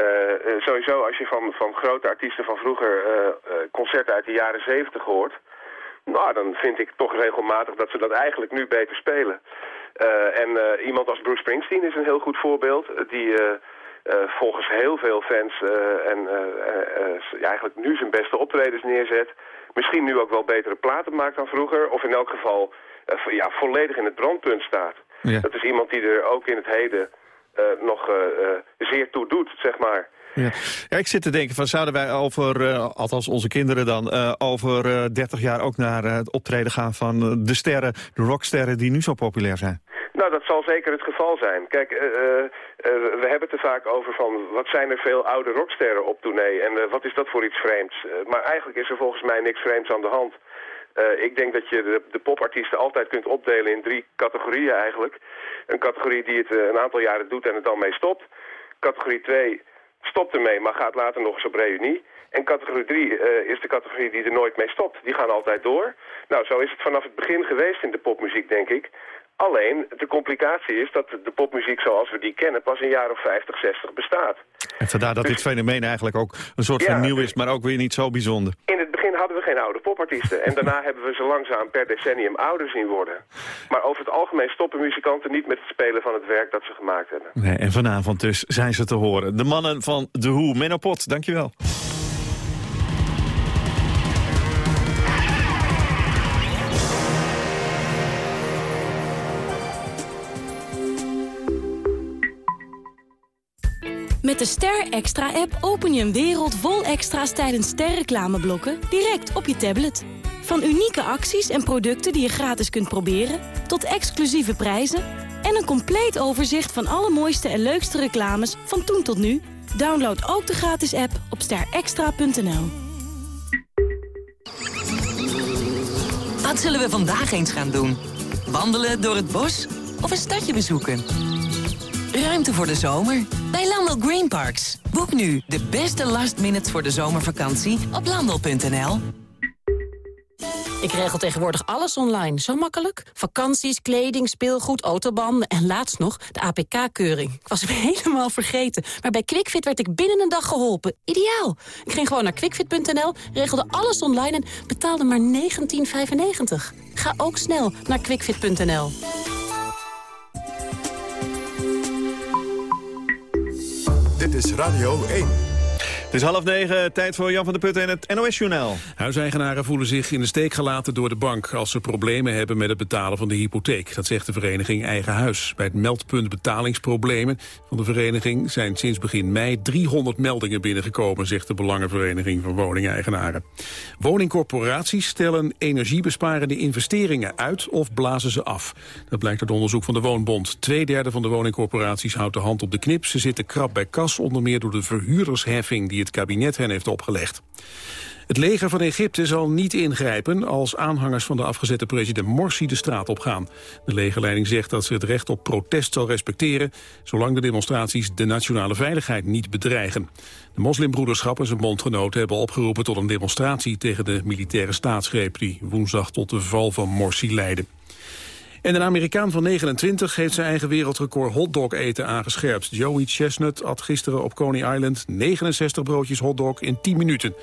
eh, eh, sowieso als je van, van grote artiesten van vroeger eh, eh, concerten uit de jaren zeventig hoort... Nou, dan vind ik toch regelmatig dat ze dat eigenlijk nu beter spelen. Eh, en eh, iemand als Bruce Springsteen is een heel goed voorbeeld. eh, die eh, eh, volgens heel veel fans eh, en eh, eh, eh, eigenlijk nu zijn beste optredens neerzet. Misschien nu ook wel betere platen maakt dan vroeger. Of in elk geval eh, ja, volledig in het brandpunt staat. Ja. Dat is iemand die er ook in het heden eh, nog eh, eh, zeer toe doet, zeg maar. Ja. ja, ik zit te denken van zouden wij over, althans onze kinderen dan, over eh 30 jaar ook naar het optreden gaan van de sterren, de rocksterren die nu zo populair zijn? Nou, dat zal zeker het geval zijn. Kijk, we hebben het er vaak over van wat zijn er veel oude rocksterren op tournee en wat is dat voor iets vreemds. Maar eigenlijk is er volgens mij niks vreemds aan de hand. Eh, ik denk dat je de, popartiesten altijd kunt opdelen in drie categorieën eigenlijk. Een categorie die het eh, een aantal jaren doet en het dan mee stopt. Categorie 2 stopt ermee, maar gaat later nog eens op reunie. En categorie 3 eh, is de categorie die er nooit mee stopt. Die gaan altijd door. Nou, zo is het vanaf het begin geweest in de popmuziek, denk ik. Alleen, de complicatie is dat de popmuziek zoals we die kennen... pas een jaar of 50, 60 bestaat. En vandaar dat dit fenomeen eigenlijk ook een soort Dus- Ja, van nieuw dus- is, maar ook weer niet zo bijzonder. In het begin hadden we geen oude popartiesten. En daarna hebben we ze langzaam per decennium ouder zien worden. Maar over het algemeen stoppen muzikanten niet met het spelen van het werk dat ze gemaakt hebben. Nee, en vanavond dus zijn ze te horen. De mannen van The Who. Menno Pot, dankjewel. De Ster Extra-app open je een wereld vol extra's tijdens sterreclameblokken direct op je tablet. Van unieke acties en producten die je gratis kunt proberen, tot exclusieve prijzen en een compleet overzicht van alle mooiste en leukste reclames van toen tot nu. Download ook de gratis app op sterextra.nl. Wat zullen we vandaag eens gaan doen? Wandelen door het bos of een stadje bezoeken? Ruimte voor de zomer bij Landel Green Parks. Boek nu de beste last minutes voor de zomervakantie op landel.nl. Ik regel tegenwoordig alles online. Zo makkelijk. Vakanties, kleding, speelgoed, autobanden en laatst nog de APK-keuring. Ik was hem helemaal vergeten. Maar bij QuickFit werd ik binnen een dag geholpen. Ideaal. Ik ging gewoon naar quickfit.nl, regelde alles online en betaalde maar 19,95. Ga ook snel naar quickfit.nl. Dit is Radio 1. Het is half negen, tijd voor Jan van der Putten en het NOS-journaal. Huiseigenaren voelen zich in de steek gelaten door de bank... als ze problemen hebben met het betalen van de hypotheek. Dat zegt de vereniging Eigen Huis. Bij het meldpunt betalingsproblemen van de vereniging... zijn sinds begin mei 300 meldingen binnengekomen... zegt de Belangenvereniging van Woningeigenaren. Woningcorporaties stellen energiebesparende investeringen uit... of blazen ze af. Dat blijkt uit onderzoek van de Woonbond. Tweederde van de woningcorporaties houdt de hand op de knip. Ze zitten krap bij kas, onder meer door de verhuurdersheffing... die het kabinet hen heeft opgelegd. Het leger van Egypte zal niet ingrijpen als aanhangers van de afgezette president Morsi de straat op gaan. De legerleiding zegt dat ze het recht op protest zal respecteren, zolang de demonstraties de nationale veiligheid niet bedreigen. De moslimbroederschap en zijn bondgenoten hebben opgeroepen tot een demonstratie tegen de militaire staatsgreep die woensdag tot de val van Morsi leidde. En een Amerikaan van 29 heeft zijn eigen wereldrecord hotdog eten aangescherpt. Joey Chestnut at gisteren op Coney Island 69 broodjes hotdog in 10 minuten.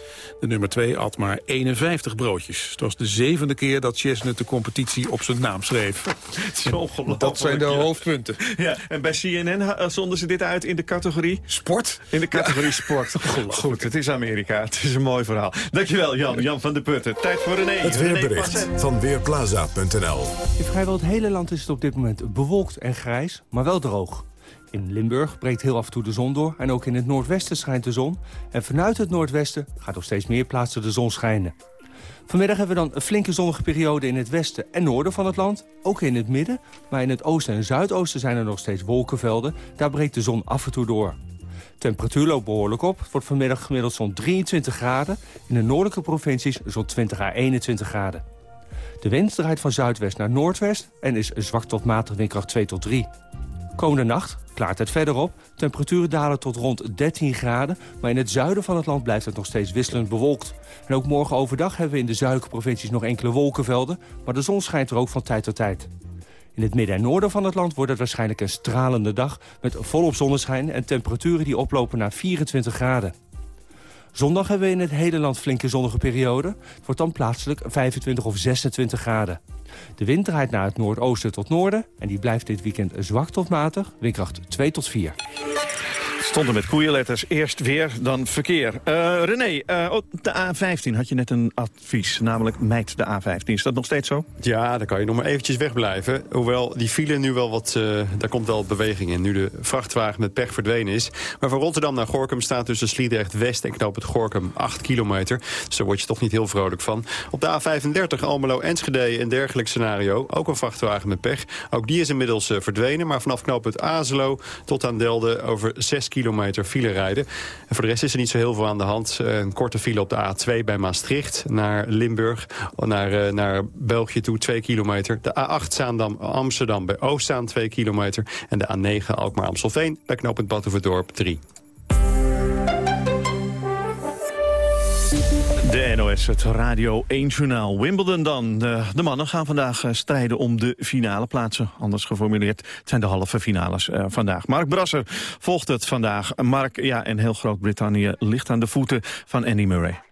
De nummer 2 at maar 51 broodjes. Het was de zevende keer dat Chestnut de competitie op zijn naam schreef. Dat zijn de hoofdpunten. Ja, en bij CNN eh, zonden ze dit uit in de categorie... Sport? In de categorie sport. Goed, het is Amerika. Het is een mooi verhaal. Dankjewel Jan, Jan van de Putten. Tijd voor René. Het weerbericht van Weerplaza.nl. Het hele land is het op dit moment bewolkt en grijs, maar wel droog. In Limburg breekt heel af en toe de zon door en ook in het noordwesten schijnt de zon. En vanuit het noordwesten gaat op steeds meer plaatsen de zon schijnen. Vanmiddag hebben we dan een flinke zonnige periode in het westen en noorden van het land. Ook in het midden, maar in het oosten en zuidoosten zijn er nog steeds wolkenvelden. Daar breekt de zon af en toe door. Temperatuur loopt behoorlijk op. Het wordt vanmiddag gemiddeld zo'n 23 graden. In de noordelijke provincies zo'n 20 à 21 graden. De wind draait van zuidwest naar noordwest en is zwak tot matig windkracht 2 tot 3. Komende nacht klaart het verder op. Temperaturen dalen tot rond 13 graden, maar in het zuiden van het land blijft het nog steeds wisselend bewolkt. En ook morgen overdag hebben we in de zuidelijke provincies nog enkele wolkenvelden, maar de zon schijnt er ook van tijd tot tijd. In het midden en noorden van het land wordt het waarschijnlijk een stralende dag... met volop zonneschijn en temperaturen die oplopen naar 24 graden. Zondag hebben we in het hele land flinke zonnige periode. Het wordt dan plaatselijk 25 of 26 graden. De wind draait naar het noordoosten tot noorden... en die blijft dit weekend zwak tot matig, windkracht 2 tot 4. Stond er met koeienletters. Eerst weer, dan verkeer. Eh, René, oh, de A15 had je net een advies, namelijk mijt de A15. Is dat nog steeds zo? Ja, daar kan je nog maar eventjes wegblijven. Hoewel die file nu wel wat, eh, daar komt wel beweging in. Nu de vrachtwagen met pech verdwenen is. Maar van Rotterdam naar Gorkum staat tussen Sliedrecht West en Knoop het Gorkum 8 kilometer. Dus daar word je toch niet heel vrolijk van. Op de A35 Almelo Enschede een dergelijk scenario. Ook een vrachtwagen met pech. Ook die is inmiddels verdwenen. Maar vanaf Knoop het Azelo tot aan Delden over 6 kilometer file rijden. En voor de rest is er niet zo heel veel aan de hand. Eh, Een korte file op de A2 bij Maastricht naar Limburg. Naar, eh, naar België toe 2 kilometer. De A8 Zaandam Amsterdam bij Oostzaan 2 kilometer. En de A9 Alkmaar Amstelveen bij knooppunt Batuverdorp 3. De NOS, het Radio 1-journaal. Wimbledon dan. De, de mannen gaan vandaag eh, strijden om de finale plaatsen. Anders geformuleerd, het zijn de halve finales eh, vandaag. Mark Brasser volgt het vandaag. Mark, ja, en heel Groot-Brittannië ligt aan de voeten van Andy Murray.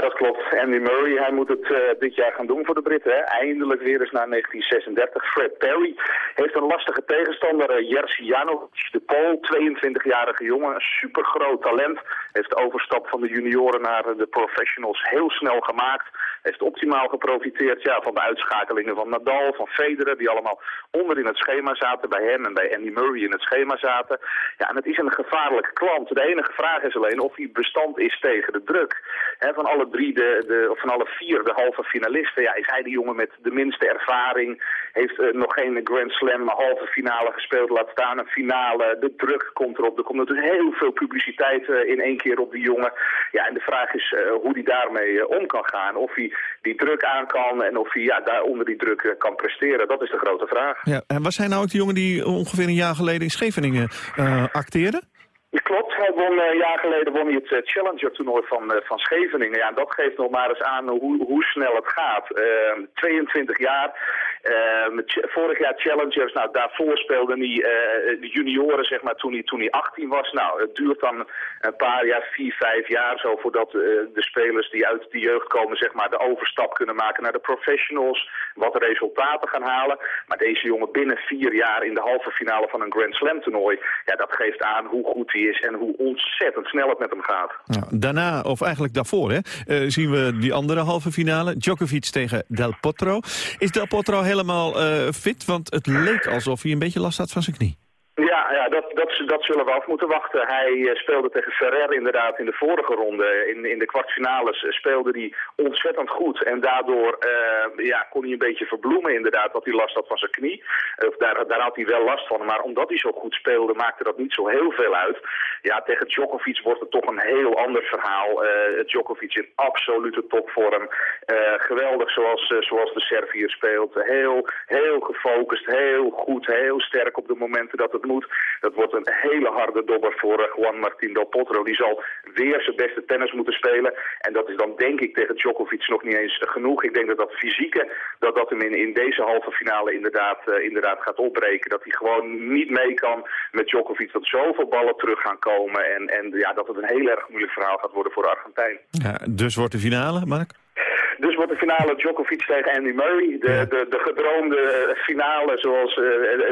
Ja, dat klopt. Andy Murray, hij moet het uh, dit jaar gaan doen voor de Britten. Hè? Eindelijk weer eens na 1936. Fred Perry heeft een lastige tegenstander, uh, Jerzy Janovic, de Pool, 22-jarige jongen, een supergroot talent. Heeft de overstap van de junioren naar de professionals heel snel gemaakt. Heeft optimaal geprofiteerd ja, van de uitschakelingen van Nadal, van Federer, die allemaal onder in het schema zaten bij hem en bij Andy Murray in het schema zaten. Ja, en het is een gevaarlijke klant. De enige vraag is alleen of hij bestand is tegen de druk. van alle drie, de, de, of van alle vier de halve finalisten, ja, is hij de jongen met de minste ervaring. Heeft uh, nog geen Grand Slam halve finale gespeeld, laat staan een finale. De druk komt erop. Er komt natuurlijk heel veel publiciteit uh, in één keer op die jongen. Ja, en de vraag is uh, hoe hij daarmee om kan gaan. Of hij die druk aan kan en of hij ja, daar onder die druk kan presteren. Dat is de grote vraag. Ja, en was hij nou ook de jongen die ongeveer een jaar geleden in Scheveningen acteerde? Klopt, hij won, een jaar geleden won hij het uh, Challenger-toernooi van, uh, van Scheveningen. Ja, dat geeft nog maar eens aan hoe, hoe snel het gaat. Uh, 22 jaar, vorig jaar Challengers, nou, daarvoor speelde hij de junioren zeg maar, toen, hij, toen hij 18 was. Nou, het duurt dan een paar jaar, vier, vijf jaar zo voordat de spelers die uit de jeugd komen zeg maar, de overstap kunnen maken naar de professionals. Wat resultaten gaan halen. Maar deze jongen binnen vier jaar in de halve finale van een Grand Slam toernooi, ja, dat geeft aan hoe goed hij is en hoe ontzettend snel het met hem gaat. Daarna, of eigenlijk daarvoor, hè, zien we die andere halve finale. Djokovic tegen Del Potro. Is Del Potro helemaal uh, fit? Want het leek alsof hij een beetje last had van zijn knie. Ja, ja dat, dat, dat zullen we af moeten wachten. Hij uh, speelde tegen Ferrer inderdaad in de vorige ronde. In, in de kwartfinales uh, speelde hij ontzettend goed. En daardoor ja, kon hij een beetje verbloemen inderdaad dat hij last had van zijn knie. Of daar, daar had hij wel last van. Maar omdat hij zo goed speelde maakte dat niet zo heel veel uit. Ja, tegen Djokovic wordt het toch een heel ander verhaal. Djokovic in absolute topvorm. geweldig zoals, zoals de Serviër speelt. Heel, heel gefocust, heel goed, heel sterk op de momenten dat het moet. Dat wordt een hele harde dobber voor uh, Juan Martín Del Potro. Die zal weer zijn beste tennis moeten spelen. En dat is dan denk ik tegen Djokovic nog niet eens genoeg. Ik denk dat dat fysieke, dat dat hem in, in deze halve finale inderdaad, uh, inderdaad gaat opbreken. Dat hij gewoon niet mee kan met Djokovic. Dat zoveel ballen terug gaan komen. En, en ja, dat het een heel erg moeilijk verhaal gaat worden voor Argentijn. Ja, dus wordt de finale, Mark? Dus wordt de finale Djokovic tegen Andy Murray. De, ja. de, de gedroomde finale zoals uh,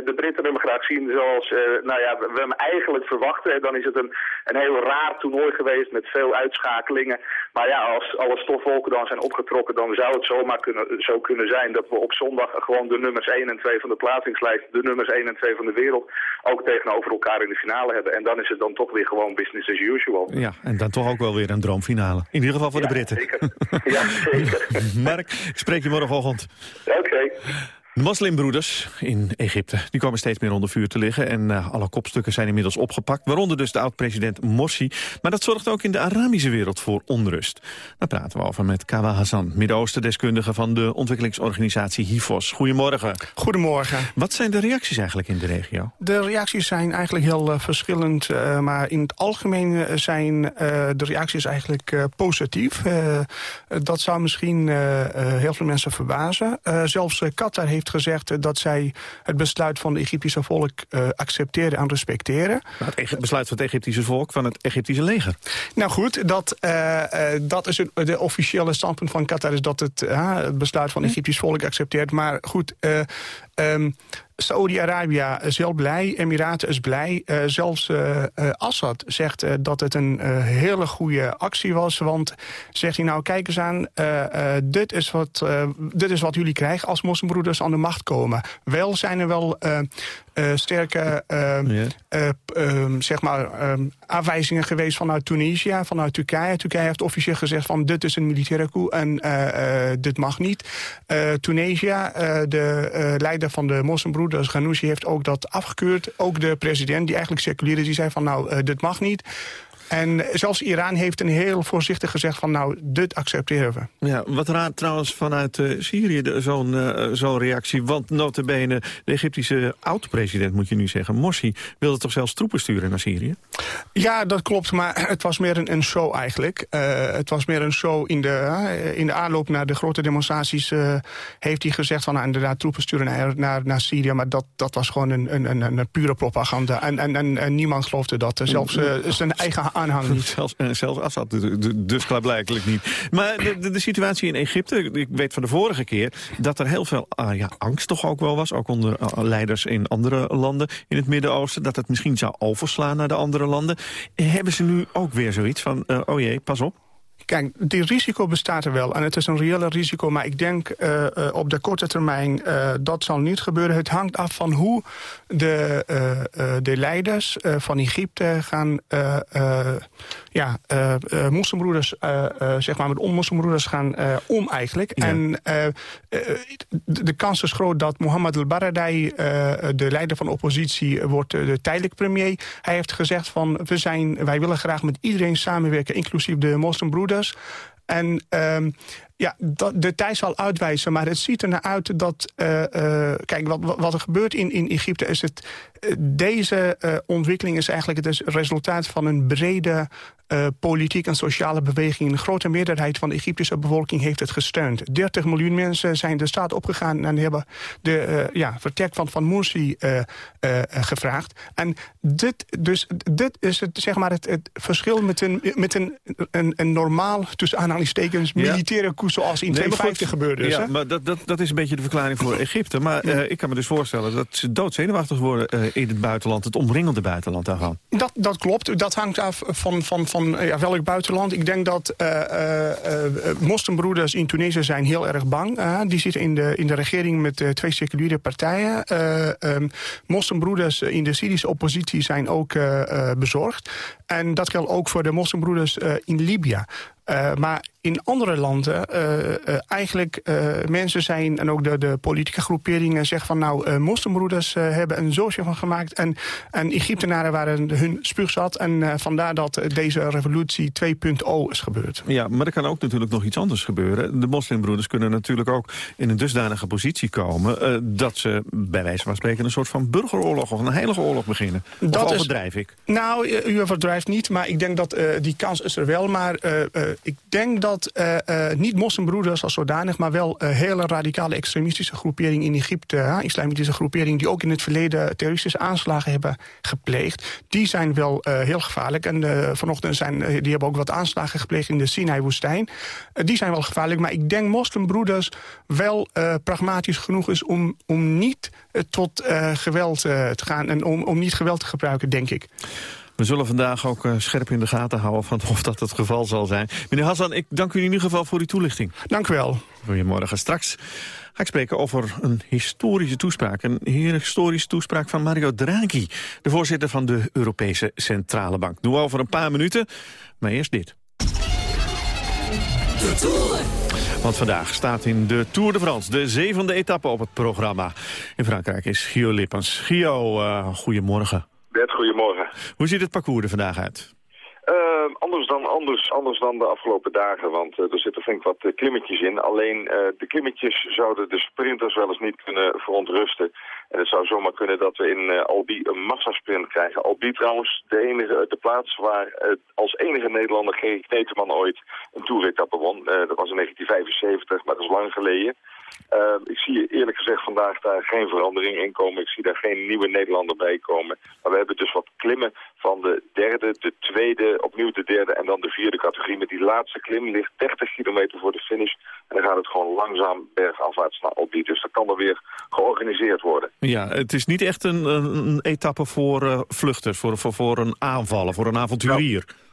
de Britten hem graag zien. Zoals uh, nou ja, we hem eigenlijk verwachten. Dan is het een, een heel raar toernooi geweest met veel uitschakelingen. Maar ja, als alle stofwolken dan zijn opgetrokken... dan zou het zomaar kunnen, zo kunnen zijn dat we op zondag gewoon de nummers 1 en 2 van de plaatsingslijst... de nummers 1 en 2 van de wereld ook tegenover elkaar in de finale hebben. En dan is het dan toch weer gewoon business as usual. Ja, en dan toch ook wel weer een droomfinale. In ieder geval voor ja, de Britten. Zeker. Ja, zeker. Mark, ik spreek je morgenochtend. Oké. De moslimbroeders in Egypte die komen steeds meer onder vuur te liggen... en uh, alle kopstukken zijn inmiddels opgepakt, waaronder dus de oud-president Morsi. Maar dat zorgt ook in de Arabische wereld voor onrust. Daar praten we over met Kawa Hassan, Midden-Oosten-deskundige... van de ontwikkelingsorganisatie HIVOS. Goedemorgen. Goedemorgen. Wat zijn de reacties eigenlijk in de regio? De reacties zijn eigenlijk heel uh, verschillend, uh, maar in het algemeen zijn de reacties eigenlijk positief. dat zou misschien heel veel mensen verbazen. zelfs Qatar heeft gezegd dat zij het besluit van het Egyptische volk uh, accepteren en respecteren. Het besluit van het Egyptische volk, van het Egyptische leger? Nou goed, dat, uh, dat is het de officiële standpunt van Qatar... is dat het, het besluit van het Egyptisch volk accepteert. Maar goed, um, Saoedi-Arabië is heel blij, Emiraten is blij. Uh, zelfs uh, uh, Assad zegt dat het een hele goede actie was. Want zegt hij nou, kijk eens aan, dit, is wat, dit is wat jullie krijgen als moslimbroeders aan de macht komen. Wel zijn er wel sterke yeah. zeg maar, aanwijzingen geweest vanuit Tunesië, vanuit Turkije. Turkije heeft officieel gezegd van dit is een militaire coup en dit mag niet. Tunesië, de leider van de moslimbroeders Ghanouchi heeft ook dat afgekeurd. Ook de president, die eigenlijk is, die zei van nou, dit mag niet. En zelfs Iran heeft een heel voorzichtig gezegd van nou, dit accepteren we. Ja, wat raar trouwens vanuit uh, Syrië zo'n uh, zo'n reactie. Want notabene de Egyptische oud-president, moet je nu zeggen, Morsi... wilde toch zelfs troepen sturen naar Syrië? Ja, dat klopt, maar het was meer een, een show eigenlijk. Uh, het was meer een show in de, in de aanloop naar de grote demonstraties... heeft hij gezegd van nou, inderdaad troepen sturen naar, naar, naar Syrië. Maar dat, dat was gewoon een, een, een, een pure propaganda. En, en, en, en niemand geloofde dat. Zelfs zijn eigen niet. Zelfs, uh, zelfs Assad dus klaarblijkelijk niet. Maar de, de, situatie in Egypte, ik weet van de vorige keer... dat er heel veel uh, ja, angst toch ook wel was, ook onder leiders in andere landen in het Midden-Oosten... dat het misschien zou overslaan naar de andere landen. Hebben ze nu ook weer zoiets van, oh jee, pas op? Kijk, die risico bestaat er wel. En het is een reële risico. Maar ik denk uh, uh, op de korte termijn uh, dat zal niet gebeuren. Het hangt af van hoe de, de leiders van Egypte gaan... ja, moslimbroeders, zeg maar met onmoslimbroeders gaan om eigenlijk. Ja. En de, de kans is groot dat Mohammed el-Baradei, de leider van de oppositie, wordt de tijdelijk premier. Hij heeft gezegd van, we zijn, wij willen graag met iedereen samenwerken, inclusief de moslimbroeders. En um, ja, dat, de tijd zal uitwijzen, maar het ziet er naar uit dat... Uh, uh, kijk, wat, wat er gebeurt in, in Egypte is het... Uh, deze ontwikkeling is eigenlijk het resultaat van een brede politieke en sociale beweging. Een grote meerderheid van de Egyptische bevolking heeft het gesteund. 30 miljoen mensen zijn de staat opgegaan en hebben de ja, vertrek van, van Morsi gevraagd. En dit, dus, dit is het, zeg maar het, het verschil met een, met een, een, een normaal, tussen aanhalingstekens, militaire zoals in 2050 gebeurde. Ja, maar dat, dat, dat is een beetje de verklaring voor Egypte. Maar uh, ik kan me dus voorstellen dat ze doodzenuwachtig worden uh, in het buitenland. Het omringende buitenland daarvan. Dat, dat klopt. Dat hangt af van, van, van ja, welk buitenland. Ik denk dat uh, moslimbroeders in Tunesië zijn heel erg bang. die zitten in de, in de regering met twee seculiere partijen. Um, moslimbroeders in de Syrische oppositie zijn ook bezorgd. En dat geldt ook voor de moslimbroeders in Libië. Uh, maar in andere landen uh, uh, eigenlijk mensen zijn... en ook de, de politieke groeperingen zeggen van... nou, moslimbroeders hebben een zootje van gemaakt... en, en Egyptenaren waren hun spuugzat... en vandaar dat deze revolutie 2.0 is gebeurd. Ja, maar er kan ook natuurlijk nog iets anders gebeuren. De moslimbroeders kunnen natuurlijk ook in een dusdanige positie komen... dat ze bij wijze van spreken een soort van burgeroorlog... of een heilige oorlog beginnen. Dat of overdrijf is, ik? Nou, u overdrijft niet, maar ik denk dat die kans is er wel... maar ik denk dat uh, uh, niet moslimbroeders als zodanig... maar wel uh, hele radicale extremistische groeperingen in Egypte... islamitische groeperingen die ook in het verleden terroristische aanslagen hebben gepleegd... die zijn wel heel gevaarlijk. En vanochtend zijn, die hebben ook wat aanslagen gepleegd in de Sinai-woestijn. die zijn wel gevaarlijk, maar ik denk moslimbroeders wel pragmatisch genoeg is... om, om niet tot geweld te gaan en om, om niet geweld te gebruiken, denk ik. We zullen vandaag ook uh, scherp in de gaten houden van of dat het geval zal zijn. Meneer Hassan, ik dank u in ieder geval voor uw toelichting. Dank u wel. Goedemorgen. Straks ga ik spreken over een historische toespraak. Een historische toespraak van Mario Draghi, de voorzitter van de Europese Centrale Bank. Doen we over een paar minuten, maar eerst dit. De Tour. Want vandaag staat in de Tour de France de zevende etappe op het programma. In Frankrijk is Gio Lippens. Gio, uh, goedemorgen. Bert, goedemorgen. Hoe ziet het parcours er vandaag uit? Uh, anders, dan, anders, anders dan de afgelopen dagen, want uh, er zitten flink wat uh, klimmetjes in. Alleen de klimmetjes zouden de sprinters wel eens niet kunnen verontrusten. En het zou zomaar kunnen dat we in Albi een massasprint krijgen. Albi trouwens de, enige, de plaats waar als enige Nederlander G. Kneteman ooit een toeretappe won. dat was in 1975, maar dat is lang geleden. Uh, ik zie eerlijk gezegd vandaag daar geen verandering in komen. Ik zie daar geen nieuwe Nederlander bij komen. Maar we hebben dus wat klimmen van de derde, de tweede, opnieuw de derde en dan de vierde categorie. Met die laatste klim ligt 30 kilometer voor de finish. En dan gaat het gewoon langzaam bergafwaarts naar Albi. Dus dat kan er weer georganiseerd worden. Ja, het is niet echt een, een etappe voor uh, vluchters, voor, voor, voor een aanvaller, voor een avonturier. Nou,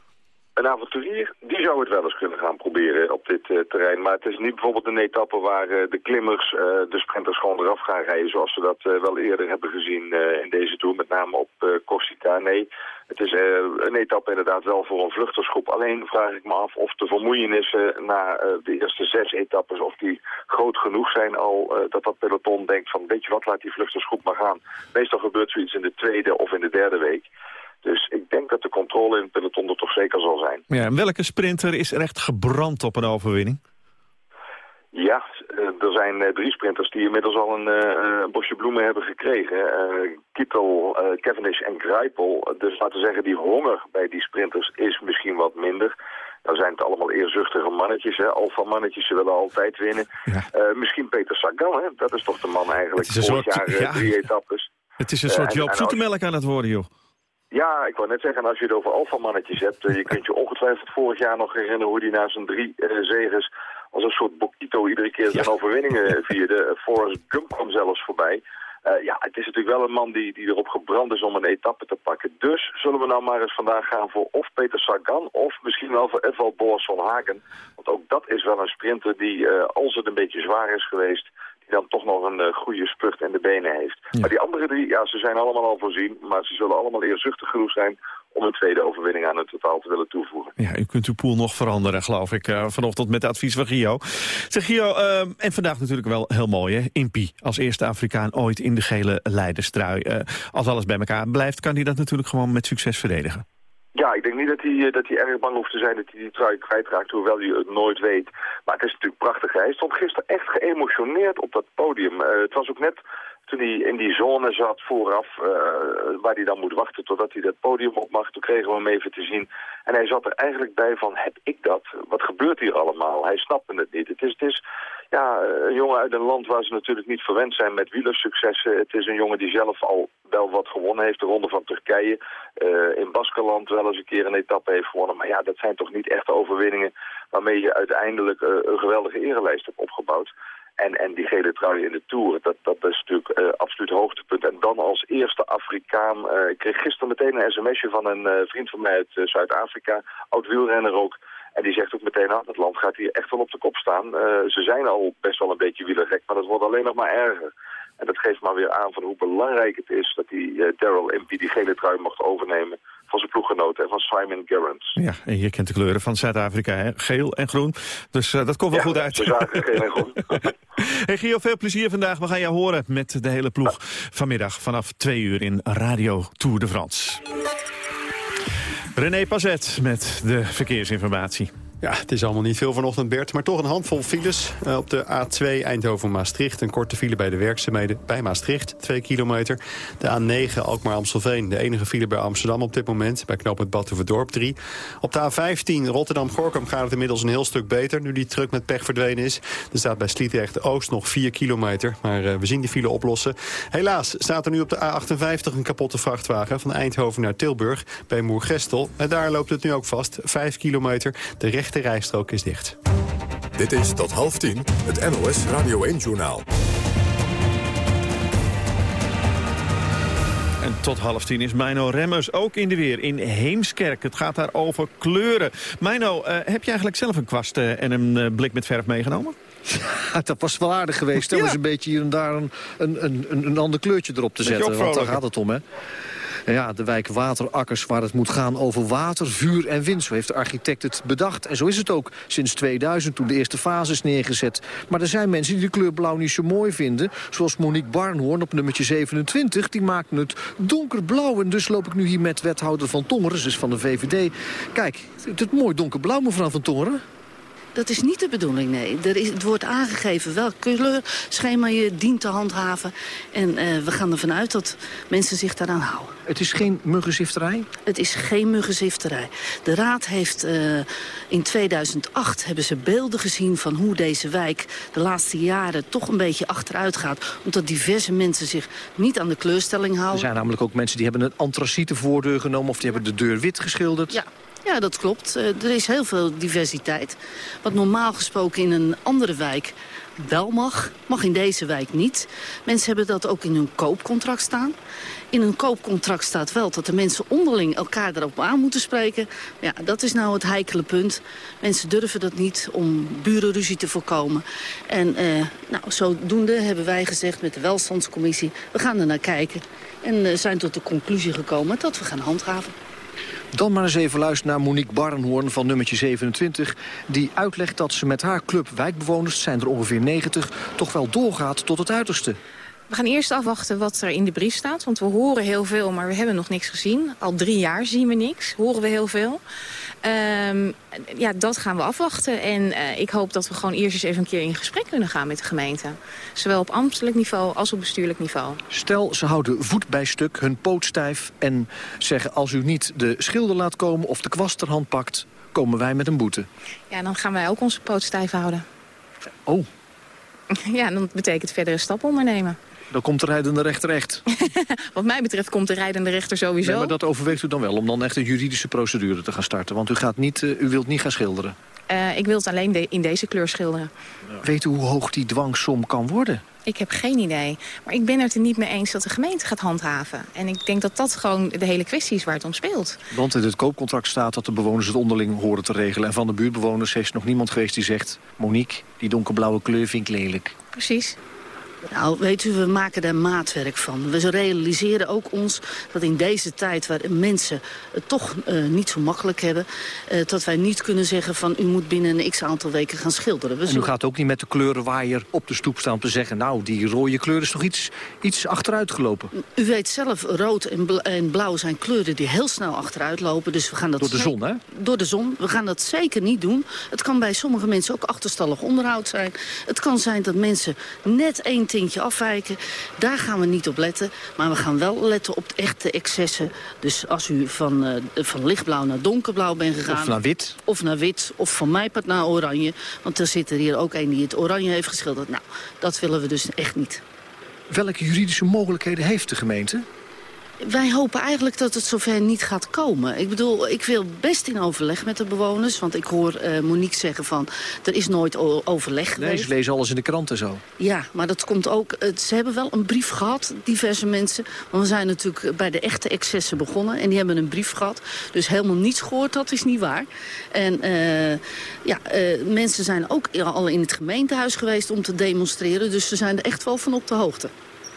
een avonturier, die zou het wel eens kunnen gaan proberen op dit uh, terrein. Maar het is niet bijvoorbeeld een etappe waar uh, de klimmers uh, de sprinters gewoon eraf gaan rijden... zoals we dat wel eerder hebben gezien in deze Tour, met name op Corsica. Nee, het is een etappe inderdaad wel voor een vluchtersgroep. Alleen vraag ik me af of de vermoeienissen na de eerste zes etappes... of die groot genoeg zijn al dat dat peloton denkt van... weet je wat, laat die vluchtersgroep maar gaan. Meestal gebeurt zoiets in de tweede of in de derde week. Dus ik denk dat de controle in het peloton er toch zeker zal zijn. Ja, en welke sprinter is er echt gebrand op een overwinning? Ja, er zijn drie sprinters die inmiddels al een, een bosje bloemen hebben gekregen. Uh, Kittel, uh, Cavendish en Greipel. Dus laten we zeggen, die honger bij die sprinters is misschien wat minder. Dan zijn het allemaal eerzuchtige mannetjes, hè. Alfa-mannetjes, ze willen altijd winnen. Ja. Uh, misschien Peter Sagan, hè. Dat is toch de man eigenlijk. Vorig jaar ja. drie etappes. Het is een soort Joop Zoetemelk aan het worden, joh. Ja, ik wou net zeggen, als je het over alfamannetjes hebt... Uh, je kunt je ongetwijfeld vorig jaar nog herinneren hoe hij na zijn drie uh, zegers... als een soort Bokito iedere keer zijn overwinningen vierde. Forrest Gump kwam zelfs voorbij. Uh, ja, het is natuurlijk wel een man die, die erop gebrand is om een etappe te pakken. Dus zullen we nou maar eens vandaag gaan voor of Peter Sagan... of misschien wel voor Edvald Boas van Hagen. Want ook dat is wel een sprinter die, uh, als het een beetje zwaar is geweest die dan toch nog een uh, goede spurt in de benen heeft. Ja. Maar die andere drie, ja, ze zijn allemaal al voorzien, maar ze zullen allemaal eerzuchtig genoeg zijn om een tweede overwinning aan het totaal te willen toevoegen. Ja, u kunt uw pool nog veranderen, geloof ik, uh, vanochtend met advies van Gio. Zeg Gio, uh, en vandaag natuurlijk wel heel mooi, hè? Impi, als eerste Afrikaan ooit in de gele leiderstrui. Uh, als alles bij elkaar blijft, kan hij dat natuurlijk gewoon met succes verdedigen. Ja, ik denk niet dat hij, dat hij erg bang hoeft te zijn dat hij die trui kwijtraakt, hoewel hij het nooit weet. Maar het is natuurlijk prachtig. Hij stond gisteren echt geëmotioneerd op dat podium. Uh, het was ook net toen hij in die zone zat vooraf, uh, waar hij dan moet wachten totdat hij dat podium op mag. Toen kregen we hem even te zien. En hij zat er eigenlijk bij van, heb ik dat? Wat gebeurt hier allemaal? Hij snapte het niet. Het is, het is ja, een jongen uit een land waar ze natuurlijk niet verwend zijn met wielersuccessen. Het is een jongen die zelf al wel wat gewonnen heeft. De Ronde van Turkije. Uh, in Baskeland wel eens een keer een etappe heeft gewonnen. Maar ja, dat zijn toch niet echte overwinningen waarmee je uiteindelijk uh, een geweldige erelijst hebt opgebouwd. En, en die gele trui in de Tour, dat, dat is natuurlijk uh, absoluut hoogtepunt. En dan als eerste Afrikaan, uh, ik kreeg gisteren meteen een sms'je van een uh, vriend van mij uit Zuid-Afrika, oud-wielrenner ook. En die zegt ook meteen, nou, het land gaat hier echt wel op de kop staan. ze zijn al best wel een beetje wielergek, maar dat wordt alleen nog maar erger. En dat geeft maar weer aan van hoe belangrijk het is dat die Daryl Impey die gele trui mocht overnemen van zijn ploeggenoten en van Simon Gerrans. Ja, en je kent de kleuren van Zuid-Afrika, geel en groen. Dus uh, dat komt wel ja, goed uit. zagen geel en groen. hey Gio, veel plezier vandaag. We gaan jou horen met de hele ploeg vanmiddag vanaf twee uur in Radio Tour de France. René Pazet met de verkeersinformatie. Ja, het is allemaal niet veel vanochtend, Bert. Maar toch een handvol files uh, op de A2 Eindhoven-Maastricht. Een korte file bij de werkzaamheden bij Maastricht, 2 kilometer. De A9 Alkmaar-Amstelveen, de enige file bij Amsterdam op dit moment. Bij knooppunt Batuverdorp 3. Op de A15 Rotterdam-Gorkum gaat het inmiddels een heel stuk beter... nu die truck met pech verdwenen is. Er staat bij Sliedrecht-Oost nog 4 kilometer. Maar uh, we zien die file oplossen. Helaas staat er nu op de A58 een kapotte vrachtwagen... van Eindhoven naar Tilburg bij Moergestel. En daar loopt het nu ook vast, 5 kilometer. De rechte de rijstrook is dicht. Dit is tot half tien het NOS Radio 1-journaal. En tot half tien is Mino Remmers ook in de weer in Heemskerk. Het gaat daar over kleuren. Mino, uh, heb je eigenlijk zelf een kwast uh, en een uh, blik met verf meegenomen? Ja, dat was wel aardig geweest. Om ja. eens een beetje hier en daar een, een, een, een ander kleurtje erop te zetten. Want daar gaat het om, hè? Ja, de wijk Waterakkers waar het moet gaan over water, vuur en wind. Zo heeft de architect het bedacht. En zo is het ook sinds 2000 toen de eerste fase is neergezet. Maar er zijn mensen die de kleur blauw niet zo mooi vinden. Zoals Monique Barnhoorn op nummertje 27. Die maakte het donkerblauw. En dus loop ik nu hier met wethouder Van Tongeren, dus van de VVD. Kijk, het is mooi donkerblauw mevrouw Van Tongeren. Dat is niet de bedoeling, nee. Er is, het wordt aangegeven welk kleurschema je dient te handhaven. En uh, we gaan ervan uit dat mensen zich daaraan houden. Het is geen muggenzifterij? Het is geen muggenzifterij. De Raad heeft uh, in 2008 hebben ze beelden gezien van hoe deze wijk de laatste jaren toch een beetje achteruit gaat. Omdat diverse mensen zich niet aan de kleurstelling houden. Er zijn namelijk ook mensen die hebben een antraciete voordeur genomen of die hebben de deur wit geschilderd. Ja. Ja, dat klopt. Uh, er is heel veel diversiteit. Wat normaal gesproken in een andere wijk wel mag, mag in deze wijk niet. Mensen hebben dat ook in hun koopcontract staan. In een koopcontract staat wel dat de mensen onderling elkaar erop aan moeten spreken. Ja, dat is nou het heikele punt. Mensen durven dat niet om burenruzie te voorkomen. En eh, nou, zodoende hebben wij gezegd met de welstandscommissie... we gaan er naar kijken en uh, zijn tot de conclusie gekomen dat we gaan handhaven. Dan maar eens even luisteren naar Monique Barrenhoorn van nummertje 27... die uitlegt dat ze met haar club wijkbewoners, zijn er ongeveer 90... toch wel doorgaat tot het uiterste. We gaan eerst afwachten wat er in de brief staat. Want we horen heel veel, maar we hebben nog niks gezien. Al drie jaar zien we niks, horen we heel veel. Um, ja, dat gaan we afwachten. En uh, ik hoop dat we gewoon eerst eens even een keer in gesprek kunnen gaan met de gemeente. Zowel op ambtelijk niveau als op bestuurlijk niveau. Stel, ze houden voet bij stuk, hun poot stijf... en zeggen als u niet de schilder laat komen of de kwast ter hand pakt... komen wij met een boete. Ja, dan gaan wij ook onze poot stijf houden. Oh. Ja, dan betekent verdere stappen ondernemen. Dan komt de rijdende rechter echt. Wat mij betreft komt de rijdende rechter sowieso. Nee, maar dat overweegt u dan wel, om dan echt een juridische procedure te gaan starten. Want u, gaat niet, uh, u wilt niet gaan schilderen. Uh, ik wil het alleen de in deze kleur schilderen. Weet u hoe hoog die dwangsom kan worden? Ik heb geen idee. Maar ik ben het er niet mee eens dat de gemeente gaat handhaven. En ik denk dat dat gewoon de hele kwestie is waar het om speelt. Want in het koopcontract staat dat de bewoners het onderling horen te regelen. En van de buurtbewoners is nog niemand geweest die zegt... Monique, die donkerblauwe kleur vind ik lelijk. Precies. Nou, weet u, we maken daar maatwerk van. We realiseren ook ons dat in deze tijd waar mensen het toch uh, niet zo makkelijk hebben... Uh, dat wij niet kunnen zeggen van u moet binnen een x-aantal weken gaan schilderen. We en u gaat ook niet met de kleurenwaaier op de stoep staan te zeggen... nou, die rode kleur is toch iets, iets achteruit gelopen? U weet zelf, rood en, bla en blauw zijn kleuren die heel snel achteruit lopen. Dus we gaan dat Door de zon, hè? Door de zon. We gaan dat zeker niet doen. Het kan bij sommige mensen ook achterstallig onderhoud zijn. Het kan zijn dat mensen net één afwijken. Daar gaan we niet op letten. Maar we gaan wel letten op echte excessen. Dus als u van, uh, van lichtblauw naar donkerblauw bent gegaan... Of naar wit. Of naar wit. Of van mij part naar oranje. Want er zit er hier ook een die het oranje heeft geschilderd. Nou, dat willen we dus echt niet. Welke juridische mogelijkheden heeft de gemeente? Wij hopen eigenlijk dat het zover niet gaat komen. Ik bedoel, ik wil best in overleg met de bewoners. Want ik hoor uh, Monique zeggen van, er is nooit overleg geweest. Nee, ze lezen alles in de krant en zo. Ja, maar dat komt ook... Uh, ze hebben wel een brief gehad, diverse mensen. Want we zijn natuurlijk bij de echte excessen begonnen. En die hebben een brief gehad. Dus helemaal niets gehoord, dat is niet waar. En uh, ja, mensen zijn ook al in het gemeentehuis geweest om te demonstreren. Dus ze zijn er echt wel van op de hoogte.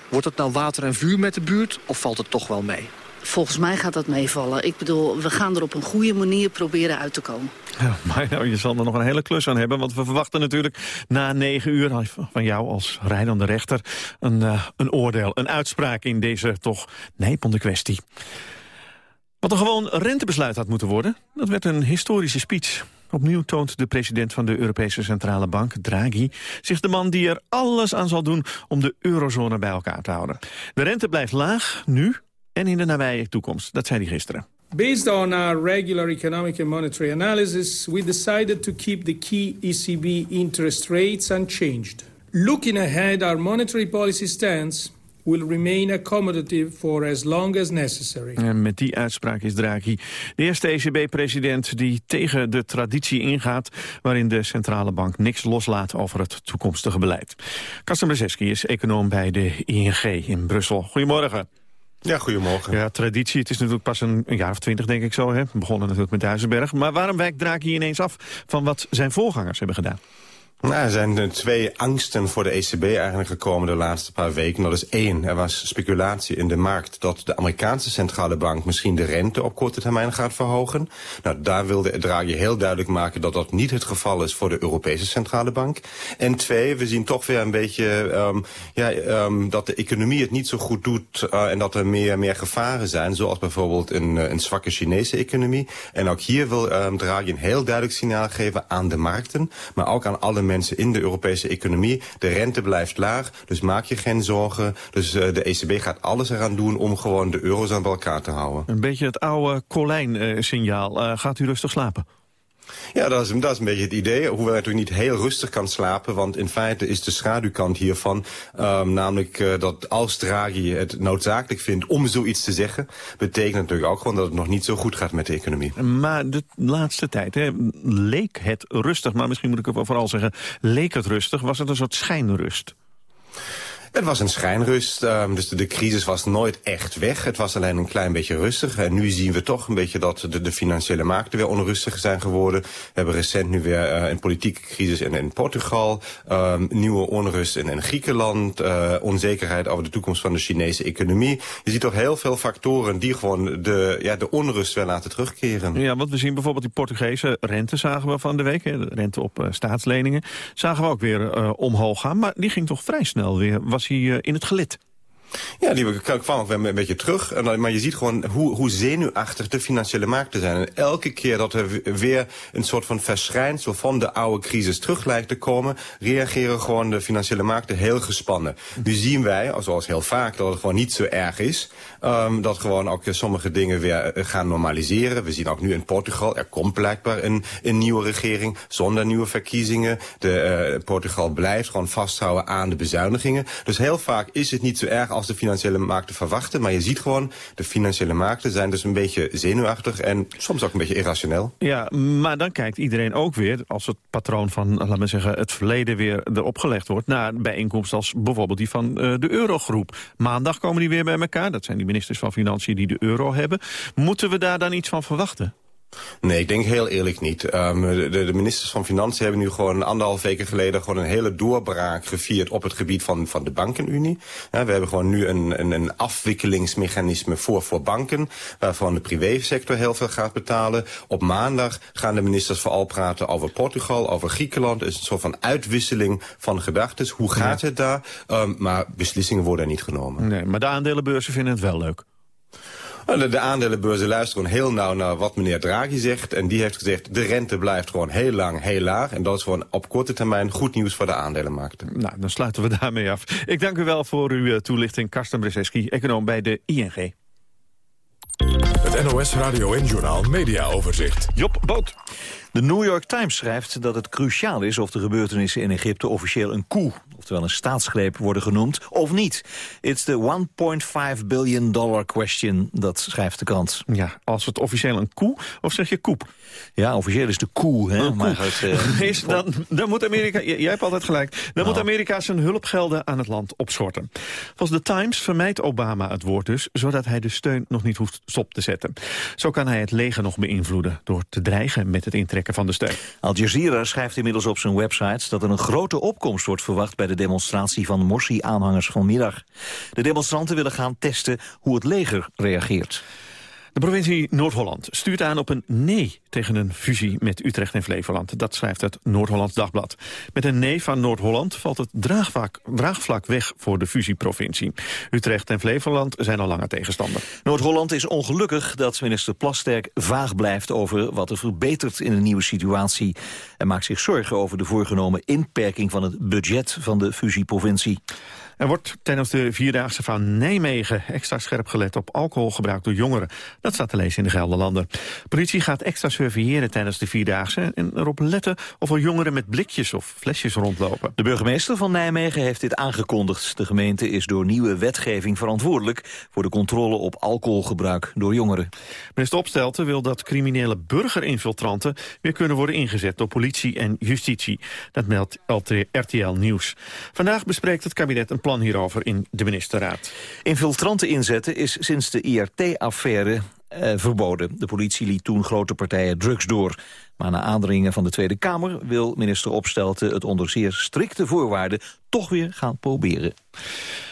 Wordt het nou water en vuur met de buurt of valt het toch wel mee? Volgens mij gaat dat meevallen. Ik bedoel, we gaan er op een goede manier proberen uit te komen. Ja, maar nou, je zal er nog een hele klus aan hebben. Want we verwachten natuurlijk na negen uur van jou als rijdende rechter... een, uh, een oordeel, een uitspraak in deze toch nijpende kwestie. Wat een gewoon rentebesluit had moeten worden, dat werd een historische speech. Opnieuw toont de president van de Europese Centrale Bank, Draghi... zich de man die er alles aan zal doen om de eurozone bij elkaar te houden. De rente blijft laag, nu en in de nabije toekomst. Dat zei hij gisteren. Based on our regular economic and monetary analysis... we decided to keep the key ECB interest rates unchanged. Looking ahead, our monetary policy stance will remain accommodative for as long as necessary. En met die uitspraak is Draghi de eerste ECB-president die tegen de traditie ingaat waarin de centrale bank niks loslaat over het toekomstige beleid. Karsten Brzeski is econoom bij de ING in Brussel. Goedemorgen. Ja, goedemorgen. Ja, traditie. Het is natuurlijk pas een, een jaar of twintig, denk ik zo. Hè? We begonnen natuurlijk met Duisenberg. Maar waarom wijkt Draghi ineens af van wat zijn voorgangers hebben gedaan? Nou, er zijn twee angsten voor de ECB eigenlijk gekomen de laatste paar weken. Dat is één, er was speculatie in de markt dat de Amerikaanse centrale bank misschien de rente op korte termijn gaat verhogen. Nou, daar wilde Draghi heel duidelijk maken dat dat niet het geval is voor de Europese centrale bank. En twee, we zien toch weer een beetje um, ja, um, dat de economie het niet zo goed doet uh, en dat er meer, meer gevaren zijn, zoals bijvoorbeeld een, een zwakke Chinese economie. En ook hier wil um, Draghi een heel duidelijk signaal geven aan de markten, maar ook aan alle mensen in de Europese economie. De rente blijft laag, dus maak je geen zorgen. Dus uh, de ECB gaat alles eraan doen om gewoon de euro's aan elkaar te houden. Een beetje het oude Colijn-signaal. Uh, gaat u rustig slapen? Ja, dat is, dat is een beetje het idee. Hoewel je natuurlijk niet heel rustig kan slapen. Want in feite is de schaduwkant hiervan... Um, namelijk uh, dat als Draghi het noodzakelijk vindt om zoiets te zeggen... betekent natuurlijk ook gewoon dat het nog niet zo goed gaat met de economie. Maar de laatste tijd hè, leek het rustig. Maar misschien moet ik vooral zeggen, leek het rustig. Was het een soort schijnrust? Het was een schijnrust, um, dus de, crisis was nooit echt weg. Het was alleen een klein beetje rustig. En nu zien we toch een beetje dat de, de financiële markten weer onrustig zijn geworden. We hebben recent nu weer uh, een politieke crisis in, in Portugal. Um, nieuwe onrust in, in Griekenland. Uh, onzekerheid over de toekomst van de Chinese economie. Je ziet toch heel veel factoren die gewoon de, ja, de onrust weer laten terugkeren. Ja, want we zien bijvoorbeeld die Portugese rente zagen we van de week. Hè, de rente op uh, staatsleningen. Zagen we ook weer omhoog gaan. Maar die ging toch vrij snel weer hij in het gelid. Ja, die kwam ook weer een beetje terug. Maar je ziet gewoon hoe, hoe zenuwachtig de financiële markten zijn. En elke keer dat er weer een soort van verschijnsel van de oude crisis terug lijkt te komen... reageren gewoon de financiële markten heel gespannen. Nu zien wij, zoals heel vaak, dat het gewoon niet zo erg is. Um, dat gewoon ook sommige dingen weer eh, gaan normaliseren. We zien ook nu in Portugal, er komt blijkbaar een, een nieuwe regering... zonder nieuwe verkiezingen. De, uh, Portugal blijft gewoon vasthouden aan de bezuinigingen. Dus heel vaak is het niet zo erg als de financiële markten verwachten. Maar je ziet gewoon, de financiële markten zijn dus een beetje zenuwachtig... en soms ook een beetje irrationeel. Ja, maar dan kijkt iedereen ook weer, als het patroon van, laten we zeggen... het verleden weer erop gelegd wordt... naar bijeenkomsten als bijvoorbeeld die van uh, de Eurogroep. Maandag komen die weer bij elkaar. Dat zijn die ministers van Financiën die de euro hebben. Moeten we daar dan iets van verwachten? Nee, ik denk heel eerlijk niet. Um, de, de, ministers van Financiën hebben nu gewoon anderhalf weken geleden... gewoon een hele doorbraak gevierd op het gebied van, van de bankenunie. Ja, we hebben gewoon nu een, een, een afwikkelingsmechanisme voor, voor banken... waarvan de privésector heel veel gaat betalen. Op maandag gaan de ministers vooral praten over Portugal, over Griekenland. Het is een soort van uitwisseling van gedachten. Hoe gaat het daar? Um, maar beslissingen worden niet genomen. Nee, maar de aandelenbeurzen vinden het wel leuk. Nou, de, de aandelenbeurzen luisteren heel nauw naar wat meneer Draghi zegt. En die heeft gezegd, de rente blijft gewoon heel lang, heel laag. En dat is gewoon op korte termijn goed nieuws voor de aandelenmarkten. Nou, dan sluiten we daarmee af. Ik dank u wel voor uw eh, toelichting. Karsten Brzeski, econoom bij de ING. Het NOS Radio en Journaal Media Overzicht. Job Boot. De New York Times schrijft dat het cruciaal is of de gebeurtenissen in Egypte officieel een coup, oftewel een staatsgreep, worden genoemd, of niet. It's the 1.5 billion dollar question, dat schrijft de krant. Ja, als het officieel een coup, of zeg je koep? Ja, officieel is de coup, hè. Maar het, uh, is dan, dan moet Amerika, jij hebt altijd gelijk, dan nou. moet Amerika zijn hulpgelden aan het land opschorten. Volgens de Times vermijdt Obama het woord dus, zodat hij de steun nog niet hoeft stop te zetten. Zo kan hij het leger nog beïnvloeden door te dreigen met het intrekken van de. Al Jazeera schrijft inmiddels op zijn website dat er een grote opkomst wordt verwacht bij de demonstratie van Morsi-aanhangers vanmiddag. De demonstranten willen gaan testen hoe het leger reageert. De provincie Noord-Holland stuurt aan op een nee tegen een fusie met Utrecht en Flevoland. Dat schrijft het Noord-Hollands Dagblad. Met een nee van Noord-Holland valt het draagvlak, weg voor de fusieprovincie. Utrecht en Flevoland zijn al langer tegenstander. Noord-Holland is ongelukkig dat minister Plasterk vaag blijft over wat er verbetert in de nieuwe situatie. En maakt zich zorgen over de voorgenomen inperking van het budget van de fusieprovincie. Er wordt tijdens de Vierdaagse van Nijmegen extra scherp gelet op alcoholgebruik door jongeren. Dat staat te lezen in de Gelderlander. Politie gaat extra surveilleren tijdens de Vierdaagse en erop letten of er jongeren met blikjes of flesjes rondlopen. De burgemeester van Nijmegen heeft dit aangekondigd. De gemeente is door nieuwe wetgeving verantwoordelijk voor de controle op alcoholgebruik door jongeren. Minister Opstelten wil dat criminele burgerinfiltranten weer kunnen worden ingezet door politie en justitie. Dat meldt RTL Nieuws. Vandaag bespreekt het kabinet een plan hierover in de ministerraad. Infiltranten inzetten is sinds de IRT-affaire eh, verboden. De politie liet toen grote partijen drugs door. Maar na aandringen van de Tweede Kamer wil minister Opstelten het onder zeer strikte voorwaarden toch weer gaan proberen.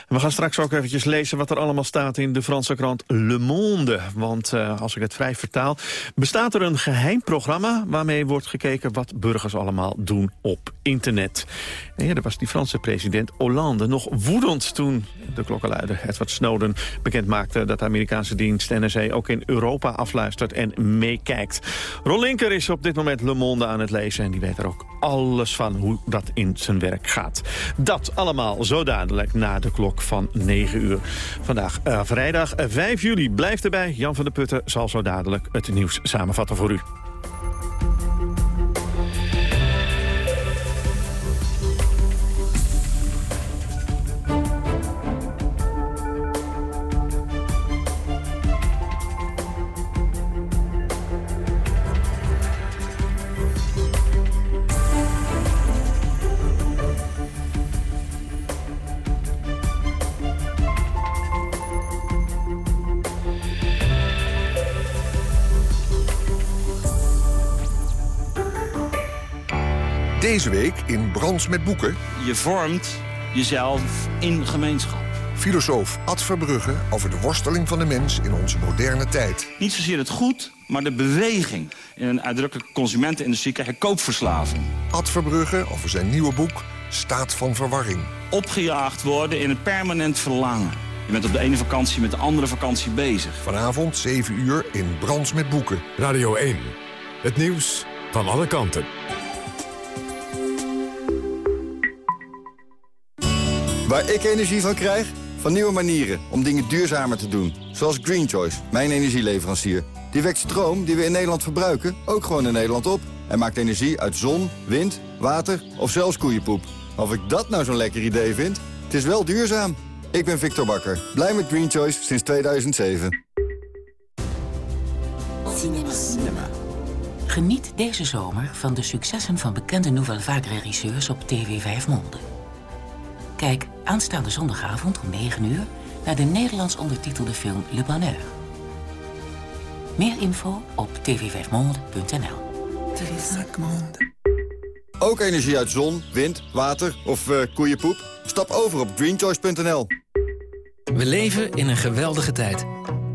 We gaan straks ook eventjes lezen wat er allemaal staat in de Franse krant Le Monde. Want uh, als ik het vrij vertaal, bestaat er een geheim programma... waarmee wordt gekeken wat burgers allemaal doen op internet. En was die Franse president Hollande nog woedend toen de klokkenluider Edward Snowden bekend maakte... dat de Amerikaanse dienst NSA ook in Europa afluistert en meekijkt. Ron Linker is op dit moment Le Monde aan het lezen... en die weet er ook alles van hoe dat in zijn werk gaat. Dat allemaal zo dadelijk na de klok van 9 uur. Vandaag uh, vrijdag 5 eh, juli. Blijft erbij. Jan van der Putten zal zo dadelijk het nieuws samenvatten voor u. Deze week in Brands met Boeken. Je vormt jezelf in gemeenschap. Filosoof Ad Verbrugge over de worsteling van de mens in onze moderne tijd. Niet zozeer het goed, maar de beweging. In een uitdrukkelijke consumentenindustrie krijg je koopverslaving. Ad Verbrugge over zijn nieuwe boek Staat van Verwarring. Opgejaagd worden in een permanent verlangen. Je bent op de ene vakantie met de andere vakantie bezig. Vanavond 7 uur in Brands met Boeken. Radio 1. Het nieuws van alle kanten. Waar ik energie van krijg? Van nieuwe manieren om dingen duurzamer te doen. Zoals Green Choice, mijn energieleverancier. Die wekt stroom die we in Nederland verbruiken ook gewoon in Nederland op. En maakt energie uit zon, wind, water of zelfs koeienpoep. Of ik dat nou zo'n lekker idee vind? Het is wel duurzaam. Ik ben Victor Bakker. Blij met Green Choice sinds 2007. Cinema. Geniet deze zomer van de successen van bekende Nouvelle Vague regisseurs op TV 5 Monde. Kijk aanstaande zondagavond om 9 uur naar de Nederlands ondertitelde film Le Bonheur. Meer info op tv5monde.nl. Ook energie uit zon, wind, water of uh, koeienpoep? Stap over op greenchoice.nl. We leven in een geweldige tijd.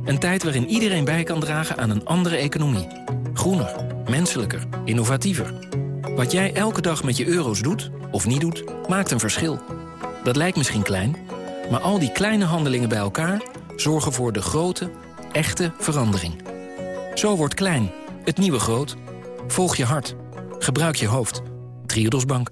Een tijd waarin iedereen bij kan dragen aan een andere economie. Groener, menselijker, innovatiever. Wat jij elke dag met je euro's doet, of niet doet, maakt een verschil. Dat lijkt misschien klein, maar al die kleine handelingen bij elkaar... zorgen voor de grote, echte verandering. Zo wordt klein, het nieuwe groot. Volg je hart. Gebruik je hoofd. Triodos Bank.